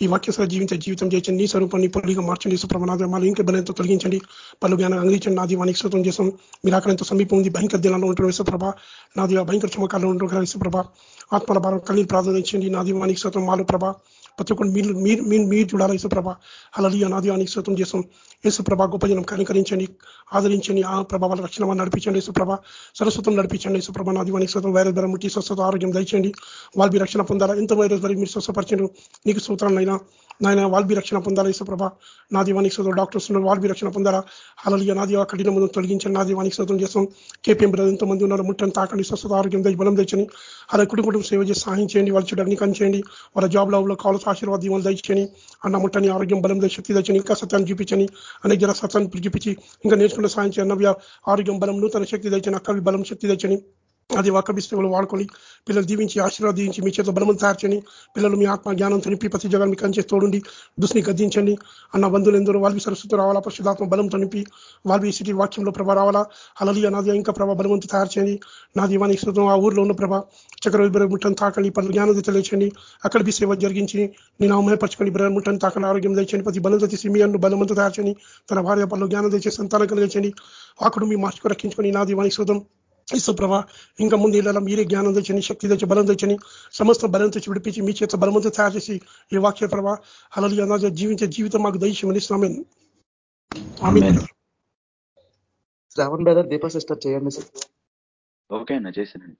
S3: ఈ వాక్య సార్ జీవించే జీవితం చేయండి నీ స్వరూపాన్ని పొలిగా మార్చండి సుప్రభ నా దేవాలు ఇంకా బలంతో తొలగించండి పలు జ్ఞానం అందించండి నా దీవానికి శుతం చేసాం మీరు అక్కడంతో సమీపం ఉంది భయంకర దినాల్లో ఉంటారు విశ్వప్రభ నా దీవ భయంకర చుమకాల్లో ఉంటారు విశ్వప్రభ ఆత్మల భారం కలిగి ప్రార్థించండి నా దీవానికి శుతం మాలు ప్రభ ప్రతి ఒక్కరు మీరు మీరు మీరు మీరు చూడాలి అలలియ అలలి అనాదివానికి శృతం చేసాం యేసుప్రభ గొప్ప జనం కనికరించండి ఆదరించండి ఆ ప్రభావాల రక్షణ నడిపించండి యేసుప్రభ. సరస్వతం నడిపించండి యేసుప్రభ నాదివానికి శృతం వైరస్ ధర ముట్టి స్వస్థత ఆరోగ్యం దయచండి వాళ్ళ రక్షణ పొందాలా? ఎంత వైరస్ వరకు మీరు స్వస్థపరచండి నీకు సూత్రాలైనా నాయన. వాల్బి రక్షణ పొందాలా యేసుప్రభ? నా దీవానికి శోధం డాక్టర్స్ ఉన్నారు వాల్బి రక్షణ పొందాలా? అలలిగా నా దీవా కఠిన ముందు తొలగించండి నా దీవానికి శోధం చేస్తాం. కేపీఎం బ్రదర్ ఎంతో మంది ఉన్నారు ముట్టని తాకండి స్వస్థత ఆరోగ్యం దయ బలం తెచ్చని అలా కుటుంబం సేవ చేసి సహాయం చేయండి వాళ్ళ చుట్టూ అగ్ని వాళ్ళ జాబ్లో కావాల్సిన ఆశీర్వాద దీవులు దయచేయండి. అన్న ముట్టని ఆరోగ్యం బలం శక్తి తెచ్చని ఇంకా సత్యాన్ని చూపించని అనేక జన సత్సాన్ని చూపించి ఇంకా నేర్చుకున్న సాయం చేయండి ఆరోగ్యం బలం నూతన శక్తి తెచ్చని అక్కవి బలం శక్తి తెచ్చని అది ఒక్క బిస్తలు వాడుకొని పిల్లలు దీవించి ఆశీర్వాదించి మీ చేత బలము తయారు పిల్లలు మీ ఆత్మ జ్ఞానం తనిపి ప్రతి జగన్ మీకు అంచే తోడుండి దుష్ని గద్దించండి. అన్న బంధువులు ఎందరో వాళ్ళవి సరస్వతి రావాలా? పరిశుధాత్మ బలం తనిపి వాళ్ళవి సిటీ వాక్యంలో ప్రభా రావాలా? అలలియ నాది ఇంకా ప్రభ బలవంతు తయారు చేయండి. నాది దీవానికి ఆ ఊర్లో ఉన్న ప్రభా చక్రవర్తి ముట్టను తాకండి పలు జ్ఞానం తెలియచండి అక్కడ బి సేవ జరిగించి నేను అమయపరచుకొని బ్రహ్మ ముట్టను తాకండి ఆరోగ్యం తెచ్చండి ప్రతి బలం తెచ్చి అన్ను బలవంతు తయారు చేయండి. తన భార్య పనులు జ్ఞానం తెచ్చి సంతానం కలిగించండి. అక్కడ మీ మార్చుకు రక్షించుకొని నాది దీవానికి ఇసుప్రభ ఇంకా ముందు ఇళ్ళలో మీరే జ్ఞానం తెచ్చని శక్తి తెచ్చి బలం తెచ్చని సమస్త బలం తెచ్చి విడిపించి మీ చేత బలమంతా తయారు చేసి ఈ వాక్య ప్రభ అలలి అనాజ జీవించే జీవితం మాకు దయచేయమని స్వామి
S2: శ్రావణ్ బ్రదర్ దీపా సిస్టర్ చేయండి సార్.
S7: ఓకే అన్న చేశానండి.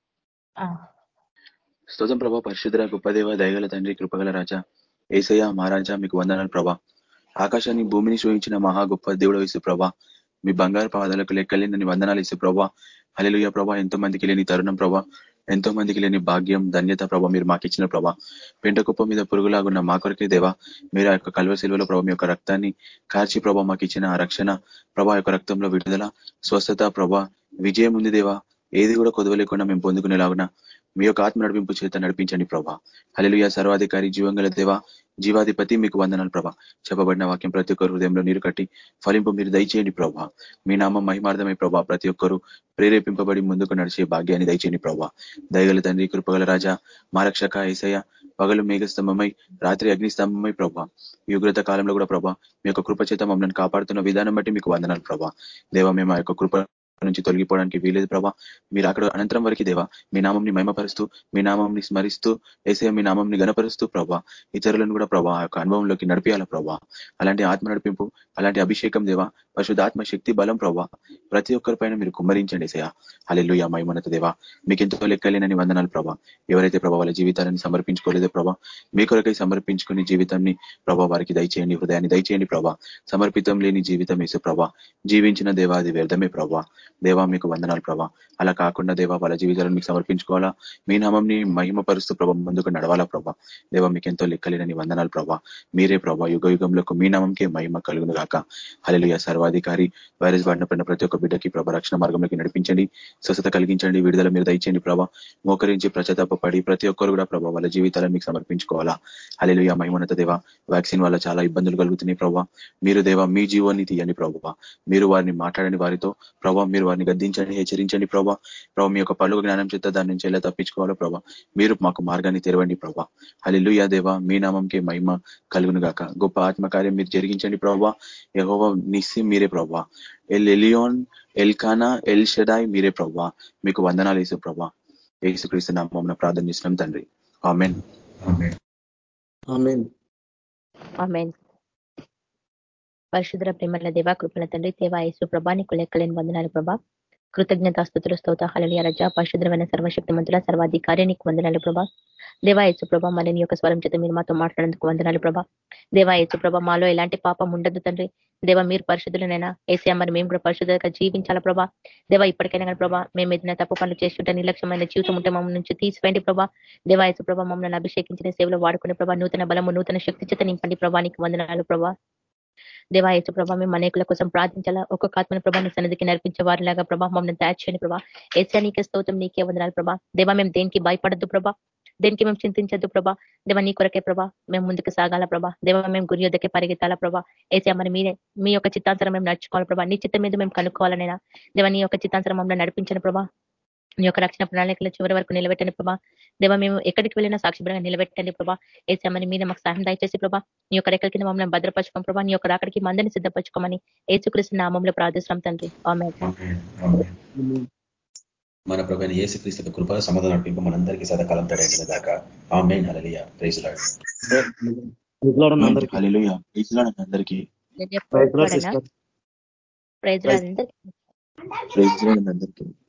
S7: స్తోత్రం ప్రభా పరిశుద్ర గొప్పదేవ దయగల తండ్రి కృపగల రాజా ఏసయ్య మహారాజా మీకు వందనాలు ప్రభా. ఆకాశాన్ని భూమిని చూయించిన మహా గొప్ప దేవుడు వేసు ప్రభా. మీ బంగారు పాదాలకు లెక్కలేని వందనాలు ఇసు ప్రభా. హలెలుయ ప్రభా. ఎంతో మందికి లేని తరుణం ప్రభా. ఎంతో మందికి లేని భాగ్యం ధన్యత ప్రభా మీరు మాకు ఇచ్చిన ప్రభా. పెంట కుప్ప మీద పురుగులాగున్న మా కొరకే దేవా మీరు ఆ యొక్క కల్వ శిల్వలో ప్రభా మీ యొక్క రక్తాన్ని కార్చి ప్రభా మాకు ఇచ్చిన రక్షణ ప్రభా యొక్క రక్తంలో విడుదల స్వస్థత ప్రభా విజయం ఉంది దేవా. ఏది కూడా కొదవలేకుండా మేము పొందుకునేలాగున మీ యొక్క ఆత్మ నడిపింపు చేత నడిపించండి ప్రభా. హలలుయ సర్వాధికారి జీవంగల దేవ జీవాధిపతి మీకు వందనాలు ప్రభా. చెప్పబడిన వాక్యం ప్రతి ఒక్కరు హృదయంలో నీరు కట్టి ఫలింపు మీరు దయచేయండి ప్రభా. మీ నామం మహిమార్థమై ప్రభా. ప్రతి ఒక్కరు ప్రేరేపింపబడి ముందుకు నడిచే భాగ్యాన్ని దయచేయండి ప్రభా. దయగల తండ్రి కృపగల రాజా మారక్షక ఏసయ్య పగలు మేఘ స్తంభమై రాత్రి అగ్నిస్తంభమై ప్రభా. ఈ ఉగ్రత కాలంలో కూడా ప్రభా మీ యొక్క కృపచేత మమ్మల్ని కాపాడుతున్న విధానం బట్టి మీకు వందనాలు ప్రభా. దేవ మేము ఆ యొక్క కృప నుంచి తొలగిపోవడానికి వీలేదు ప్రభా. మీరు అక్కడ అనంతరం వరకు దేవా మీ నామంని మహిమపరుస్తూ మీ నామంని స్మరిస్తూ ఏసే మీ నామంని గనపరుస్తూ ప్రభా ఇతరులను కూడా ప్రభా యొక్క అనుభవంలోకి నడిపించాల ప్రభా. అలాంటి ఆత్మ నడిపింపు అలాంటి అభిషేకం దేవా పరిశుద్ధాత్మ శక్తి బలం ప్రభా ప్రతి ఒక్కరి పైన మీరు కుమ్మరించండి ఏసయా అల్లెల్లుయా మైమనత దేవా. మీకెంతో లెక్కలేనని వందనాలు ప్రభా. ఎవరైతే ప్రభా వాళ్ళ జీవితాలను సమర్పించుకోలేదో ప్రభా మీ కొరకై సమర్పించుకుని జీవితాన్ని ప్రభా వారికి దయచేయండి హృదయాన్ని దయచేయండి ప్రభా. సమర్పితం లేని జీవితం వేసే ప్రభా. జీవించిన దేవా అది వ్యర్థమే ప్రభా. దేవా మీకు వందనాలు ప్రభా. అలా కాకుండా దేవా వాళ్ళ జీవితాలను మీకు సమర్పించుకోవాలా? మీ నామంని మహిమపరుస్తూ ప్రభా ముందుకు నడవాలా ప్రభా? దేవా మీకు ఎంతో లెక్కలేనని వందనాలు ప్రభా. మీరే ప్రభా యుగ యుగంలోకి మీ నామంకే మహిమ కలుగును గాక. హలియ సర్వాధికారి వైరస్ బాడిన పడిన ప్రతి ఒక్క బిడ్డకి ప్రభా రక్షణ మార్గంలోకి నడిపించండి. స్వస్థత కలిగించండి విడుదల మీరు దయచేయండి ప్రభా. మోకరించి ప్రచతాపడి ప్రతి ఒక్కరు కూడా ప్రభా వాళ్ళ జీవితాలను మీకు సమర్పించుకోవాలా? హలియ మహిమనత దేవా వ్యాక్సిన్ వల్ల చాలా ఇబ్బందులు కలుగుతున్నాయి ప్రభా. మీరు దేవా మీ జీవాన్ని తీయండి ప్రభా. మీరు వారిని మాట్లాడని వారితో ప్రభా మీరు వారిని గద్దించండి హెచ్చరించండి ప్రభా. ప్రభా మీ యొక్క పలుగు జ్ఞానం చేత దాని నుంచి ఎలా తప్పించుకోవాలో ప్రభా. మీరు మాకు మార్గాన్ని తెరవండి ప్రభా. హలిలుయా దేవా మీ నామంకి మహిమ కలుగును గాక గొప్ప ఆత్మకార్యం మీరు జరిగించండి ప్రభా. యహోవ నిస్సి మీరే ప్రభా. El Elyon Elkanah El Shaddai మీరే ప్రభా. మీకు వందనాలు వేసు ప్రభా. ఏసుక్రీస్తు నామం ప్రార్థన చేసినాం తండ్రి ఆమెన్.
S8: పరిశుద్ర ప్రేమల దేవా కృపల తండ్రి దేవా యేసు ప్రభా నీకు లెక్కలేని వందనాలు ప్రభా. కృతజ్ఞత స్థుతులు స్తోత హళలియ రజ. పరిశుద్రమైన సర్వశక్తి మంతుల సర్వాధికారి నీకు వందనాలు ప్రభా. దేవాయచు ప్రభ మరి నీ యొక్క స్వరం చేత మీరు మాతో మాట్లాడేందుకు వందనాలు ప్రభా. దేవాయచు ప్రభ మాలో ఎలాంటి పాపం ఉండదు తండ్రి. దేవ మీరు పరిశుద్ధులనైనా ఏసీ మరి మేము కూడా పరిశుద్ధంగా జీవించాలా ప్రభా. దేవ ఇప్పటికైనా కానీ ప్రభా మేము ఏదైనా తప్పు పనులు చేస్తుంటే నిర్లక్ష్యమైన జీవితం ఉంటే మమ్మల్ని నుంచి తీసివేయండి ప్రభా. దేవాయచు ప్రభా మమ్మల్ని అభిషేకించిన సేవలో వాడుకునే ప్రభా నూతన బలము నూతన శక్తి చేత నింపండి ప్రభానికి వందనాలు ప్రభా. దేవాయచు ప్రభా మేము అనేకుల కోసం ప్రార్థించాలా? ఒక్కొక్క ఆత్మని ప్రభా నీ సన్నిధికి నడిపించే వారిలాగా ప్రభా మమ్మల్ని తయారు చేయని ప్రభా. ఏసా నీకే స్తోత్రం నీకే వందనాలు ప్రభా. దేవా మేము దేనికి భయపడద్దు ప్రభా. దేనికి మేము చింతించద్దు ప్రభా. దేవ నీ కొరకే ప్రభా మేము ముందుకు సాగాల ప్రభా. దేవ మేము గురి యొద్దకే పరిగెత్తాల ప్రభా. ఏసా మరి మీరే మీ యొక్క చిత్తాంతరం మేము నడుచుకోవాలి ప్రభా. నీ చిత్తం మీద మేము కనుక్కోవాలనైనా. దేవ నీ యొక్క చిత్తాంతరం మమ్మల్ని నడిపించిన ప్రభా. నీ యొక్క రక్షణ ప్రణాళికలు చివరి వరకు నిలబెట్టండి ప్రభా. దేవ మేము ఎక్కడికి వెళ్ళినా సాక్షిభంగా నిలబెట్టండి ప్రభా. ఏసామని మీద మాకు సహాయం దయచేసి ప్రభా నీ యొక్క రెక్కల కింద మమ్మల్ని భద్రపరచుకోం ప్రభా నీ యొక్క రాకడికి మందని సిద్ధపరచుకోమని ఏసుకృష్ణ నామంలో ప్రార్థిస్తున్నాం తండ్రి.
S4: మన ప్రభైన ఏసుక్రీస్తు కృప సమాధానం నడిపింపు మనందరికీ సదాకాలం తడైన దాకా ఆ మెయిన్ హలలియ ప్రైజ్
S7: అందరికీ.
S8: ప్రైజ్ అందరికీ.